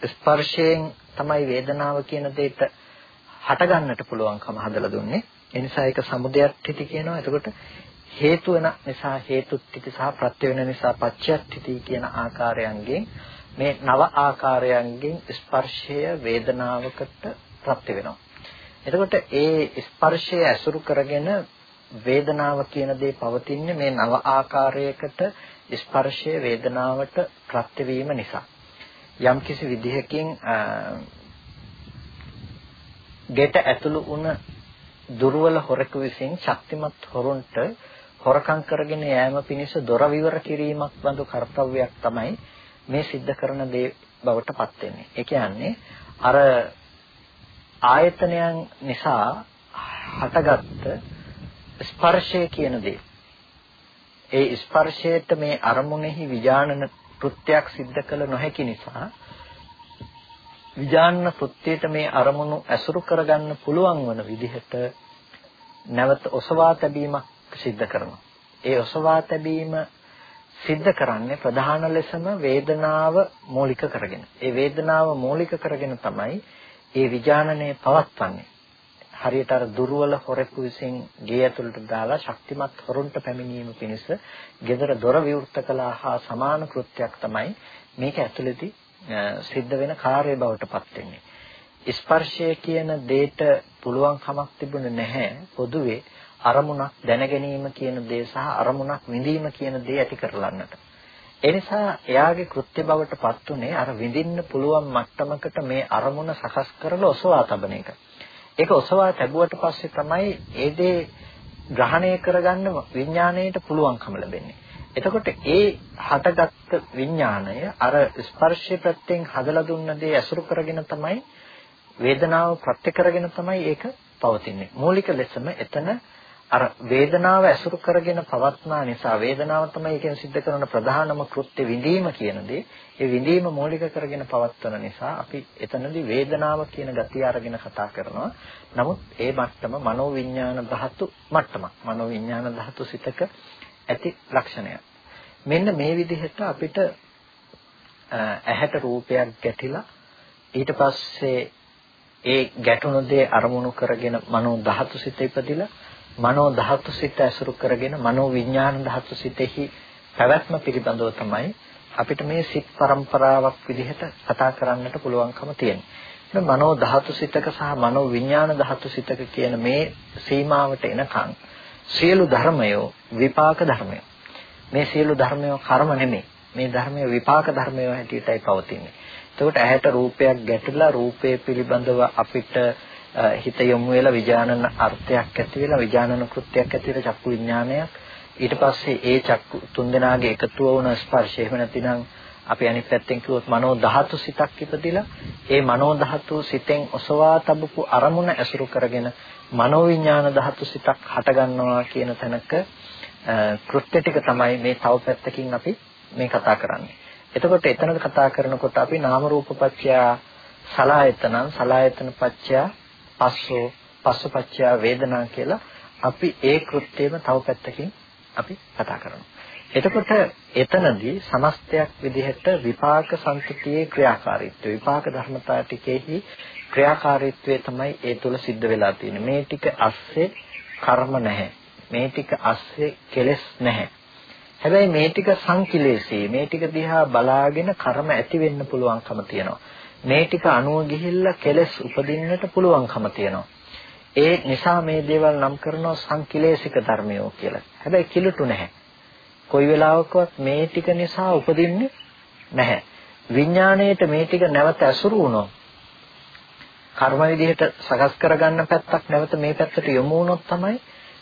ස්පර්ශයෙන් තමයි වේදනාව කියන දෙයට හට ගන්නට පුළුවන්කම හදලා දුන්නේ. ඒ නිසා ඒක සමුදයක් තිති කියනවා. එතකොට හේතු වෙන නිසා හේතුත්‍ත්‍ති සහ ප්‍රත්‍ය වෙන නිසා පච්චයත්‍ත්‍ති කියන ආකාරයන්ගෙන් මේ නව ආකාරයන්ගෙන් ස්පර්ශය වේදනාවකට ප්‍රත්‍ය වෙනවා. එතකොට ඒ ස්පර්ශය ඇසුරු කරගෙන වේදනාව කියන දේ පවතින්නේ මේ නව ආකාරයකට ස්පර්ශය වේදනාවට ප්‍රත්‍ය වීම නිසා. යම්කිසි විදිහකින් ගෙට ඇතුළු වුණ දුර්වල හොරෙකු විසින් ශක්තිමත් හොරුන්ට හොරකම් කරගෙන යෑම පිණිස දොර විවර කිරීමක් බඳු කාර්යයක් තමයි මේ සිද්ධ කරන දේ බවට පත් වෙන්නේ. ඒ කියන්නේ අර ආයතනයන් නිසා හටගත්ත ස්පර්ශය කියන දේ. ඒ ස්පර්ශයට මේ අරමුණෙහි විඥානන කෘත්‍යයක් සිද්ධ කළ නොහැකි නිසා විඥාන කෘත්‍යයට මේ අරමුණු ඇසුරු කරගන්න පුළුවන් වන විදිහට නැවත ඔසවා තැබීමක් සිද්ධ කරනවා. ඒ ඔසවා තැබීම සිද්ධ කරන්නේ ප්‍රධාන ලෙසම වේදනාව මූලික කරගෙන. ඒ වේදනාව මූලික කරගෙන තමයි ඒ විඥානනය පවත්වන්නේ. හරියට අර දුර්වල හොරෙකු විසින් ගේ ඇතුළට දාලා ශක්තිමත් හොරුන්ට පැමිණීම පිණිස gedara දොර විවෘත කළා හා සමාන කෘත්‍යයක් තමයි මේක ඇතුළතදී සිද්ධ වෙන කාර්යය බවට පත් වෙන්නේ. ස්පර්ශය කියන දෙයට පුළුවන් කමක් තිබුණේ නැහැ පොදුවේ අරමුණක් දැන ගැනීම කියන දේ සහ අරමුණක් විඳීම කියන දේ ඇති කරලන්නට. ඒ නිසා එයාගේ කෘත්‍ය බවට පත් උනේ අර විඳින්න පුළුවන් මට්ටමකට මේ අරමුණ සකස් කරලා ඔසවා තබන එක. ඒක ඔසවා තැබුවට පස්සේ තමයි ඒ දේ ග්‍රහණය කරගන්න විඥාණයට පුළුවන්කම ලැබෙන්නේ. එතකොට ඒ හටගත්ත විඥාණය අර ස්පර්ශය ප්‍රත්‍යයෙන් හදලා දුන්න දේ ඇසුරු කරගෙන තමයි වේදනාව ප්‍රත්‍ය කරගෙන තමයි ඒක පවතින්නේ. මූලික ලෙසම එතන අර වේදනාව ඇසුරු කරගෙන පවත්නා නිසා වේදනාව තමයි එකෙන් සිද්ධ කරන ප්‍රධානම කෘත්‍ය විඳීම කියන දේ. ඒ විඳීම මූලික කරගෙන පවත්වන නිසා අපි එතනදී වේදනාව කියන ගතිය අරගෙන කතා කරනවා. නමුත් ඒ මට්ටම මනෝ විඥාන ධාතු මට්ටමක්. මනෝ විඥාන ධාතු සිතක ඇති ලක්ෂණයක්. මෙන්න මේ විදිහට අපිට ඇහැට රූපයක් ගැටිලා ඊට පස්සේ ඒ ගැටුණු දේ අරමුණු කරගෙන මනෝ ධාතු සිත ඉපදිලා මනෝ ධාතු සිත ඇසුරු කරගෙන මනෝ විඥාන ධාතු සිතෙහි පැවැත්ම පිළිබඳව තමයි අපිට මේ සිත් પરම්පරාවක් විදිහට කතා කරන්නට පුළුවන්කම තියෙන්නේ. මනෝ ධාතු සිතක සහ මනෝ විඥාන ධාතු සිතක කියන මේ සීමාවට එනකන් සියලු ධර්මයෝ විපාක ධර්මයෝ. මේ සියලු ධර්මයෝ කර්ම නෙමෙයි. මේ ධර්මය විපාක ධර්මයෝ හැටියටයි පවතින්නේ. එතකොට ඇහැට රූපයක් ගැටලා රූපය පිළිබඳව අපිට හිත යොමු වෙලා විඥානන අර්ථයක් ඇති වෙලා විඥානන කෘත්‍යයක් ඇති වෙලා චක්කු විඥානයක් ඊට පස්සේ ඒ චක්කු තුන්දෙනාගේ එකතුව වුණ ස්පර්ශය එහෙම නැතිනම් අපි අනිත් පැත්තෙන් කිව්වොත් මනෝ ධාතු සිතක් ඉපදිලා ඒ මනෝ ධාතු සිතෙන් ඔසවා තබපු අරමුණ ඇසුරු කරගෙන මනෝ විඥාන ධාතු සිතක් හට ගන්නවා කියන තැනක කෘත්‍ය ටික තමයි මේ තව පැත්තකින් අපි මේ කතා කරන්නේ. එතකොට එතනද කතා කරනකොට අපි නාම රූප පත්‍ය සලායතනං සලායතන පත්‍ය පස්සෝ පස්සපච්චය වේදනා කියලා අපි ඒ කෘත්‍යයම තව පැත්තකින් අපි කතා කරනවා. එතකොට එතනදී සමස්තයක් විදිහට විපාක සංතතියේ ක්‍රියාකාරීත්වය විපාක ධර්මතා ටිකෙහි ක්‍රියාකාරීත්වය තමයි ඒ තුල සිද්ධ වෙලා තියෙන්නේ. මේ ටික අස්සේ කර්ම නැහැ. මේ ටික අස්සේ කෙලෙස් නැහැ. හැබැයි මේ ටික සංකිලේශී මේ ටික දිහා බලාගෙන කර්ම ඇති වෙන්න පුළුවන්කම තියෙනවා. මේ ටික අනුව ගිහිල්ලා කෙලස් උපදින්නට පුළුවන්කම තියෙනවා. ඒ නිසා මේ දේවල් නම් කරනවා සංකිලේශික ධර්මයෝ කියලා. හැබැයි කිලුටු නැහැ. කොයි වෙලාවකවත් මේ ටික නිසා උපදින්නේ නැහැ. විඥාණයට මේ ටික නැවත ඇසුරු වුණොත් කර්ම විදිහට සකස් කරගන්න පැත්තක් නැවත මේ පැත්තට යොමු වුණොත් තමයි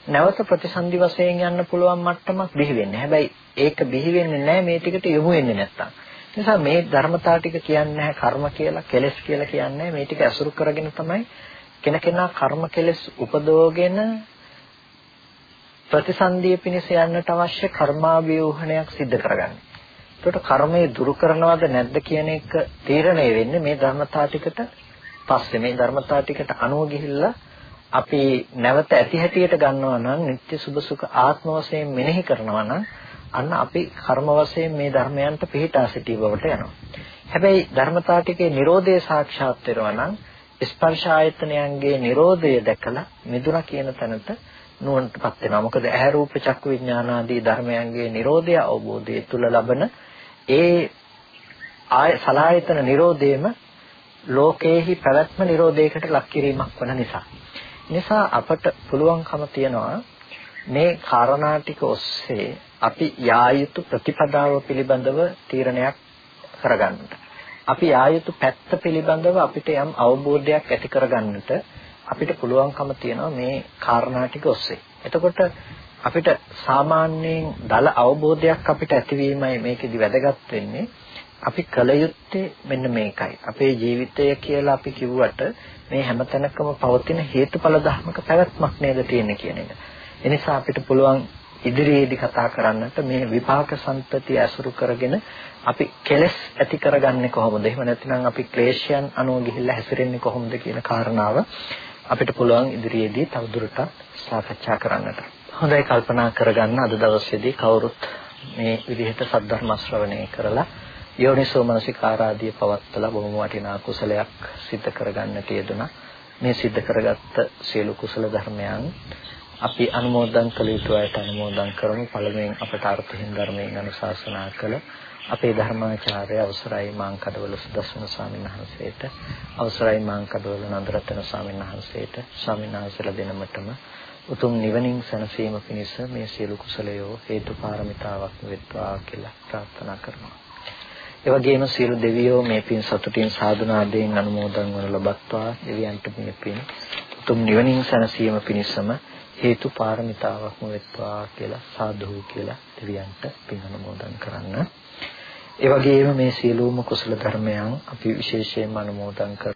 නැවත ප්‍රතිසන්දි වශයෙන් යන්න පුළුවන් මට්ටමක් බිහි වෙන්නේ. හැබැයි ඒක බිහි වෙන්නේ නැහැ මේ ටිකට යොමු වෙන්නේ නැත්තම්. නිසා මේ ධර්මතාව ටික කියන්නේ නැහැ කර්ම කියලා, කෙලෙස් කියලා කියන්නේ මේ ටික අසුරු කරගෙන තමයි කෙනකෙනා කර්ම කෙලෙස් උපදෝගෙන ප්‍රතිසන්දිය පිණිස යන්නට අවශ්‍ය කර්මාභියෝහණයක් සිද්ධ කරගන්නේ. ඒකට කර්මය දුරු කරනවද නැද්ද කියන එක තීරණය වෙන්නේ මේ ධර්මතාව ටිකට පස්සේ මේ ධර්මතාව ටිකට අනුව ගිහිල්ලා අපි නැවත ඇති හැටියට ගන්නවා නම් නිත්‍ය සුභ සුඛ ආත්ම වශයෙන් මෙනෙහි කරනවා නම් අන්න අපි කර්ම වශයෙන් මේ ධර්මයන්ට පිළිටා සිටී බවට යනවා. හැබැයි ධර්මතාව ටිකේ Nirodhe සාක්ෂාත් වෙනවා නම් ස්පර්ශ ආයතනයන්ගේ Nirodhe දැකලා මිදුණා කියන තැනට නුවණටපත් වෙනවා. මොකද ඇහැ රූප චක්කු විඥාන ආදී ධර්මයන්ගේ Nirodhe අවබෝධය තුල ලබන ඒ ආය සලායතන Nirodheම ලෝකේහි පැවැත්ම Nirodheකට ලක් කිරීමක් වන නිසා. නිසා අපට පුළුවන්කම තියනවා මේ කාරණා ටික ඔස්සේ අපි යා යුතු ප්‍රතිපදාව පිළිබඳව තීරණයක් කරගන්නට. අපි යා යුතු පැත්ත පිළිබඳව අපිට යම් අවබෝධයක් ඇති කරගන්නට අපිට පුළුවන්කම තියෙනවා මේ කාරණා ටික ඔස්සේ. එතකොට අපිට සාමාන්‍යයෙන් දල අවබෝධයක් අපිට ඇතිවීමයි මේකෙදි වැදගත් වෙන්නේ. අපි කල යුත්තේ මෙන්න මේකයි. අපේ ජීවිතය කියලා අපි කිව්වට මේ හැමතැනකම පවතින හේතුඵල ධර්මක පැවැත්මක් නේද තියෙන්නේ කියන එක. එනිසා අපිට පුළුවන් ඉදිරියේදී කතා කරන්නට මේ විපාක සම්පතිය ඇසුරු කරගෙන අපි කෙලස් ඇති කරගන්නේ කොහොමද? එහෙම නැත්නම් අපි ක්ලේශයන් අනුව ගිහිල්ලා හැසිරෙන්නේ කොහොමද කියන කාරණාව අපිට පුළුවන් ඉදිරියේදී තවදුරටත් සාකච්ඡා කරන්නට. හොඳයි කල්පනා කරගන්න අද දවසේදී කවුරුත් මේ විදිහට සද්ධර්ම ශ්‍රවණය කරලා යෝනිසෝ මනසිකාරාදී පවත්තලා බොහොම වටිනා කුසලයක් සිද්ධ කරගන්නට යෙදුණා. මේ සිද්ධ කරගත්ත සියලු කුසල ධර්මයන් අපි අනුමෝදන් කළ යුතු අයට අනුමෝදන් කරමු පළමුවෙන් අපට අර්ථහින් ධර්මයෙන් අනුශාසනා කළ අපේ ධර්මාචාර්ය අවසරයි මාංකඩවල සුදස්සන ස්වාමීන් වහන්සේට අවසරයි මාංකඩවල නන්දරත්න ස්වාමීන් වහන්සේට ස්වාමීන් වහන්සේලා දෙනමතම උතුම් නිවනින් සැනසීම පිණිස මේ සියලු කුසලයෝ හේතු පාරමිතාවක් වෙත්වා කියලා ප්‍රාර්ථනා කරනවා. ඒ වගේම සියලු දෙවියෝ මේ පින් සතුටින් සාදුනාදයෙන් අනුමෝදන් වන ලබත්වා දෙවියන්ට මේ පින් උතුම් නිවනින් සැනසීම පිණිසම හේතු පාරමිතාවක්ම වෙත්වා කියලා සාදු කියලා දෙවියන්ට පින් අනුමෝදන් කරන්න. ඒ වගේම මේ සියලුම කුසල ධර්මයන් අපි විශේෂයෙන්ම අනුමෝදන් කර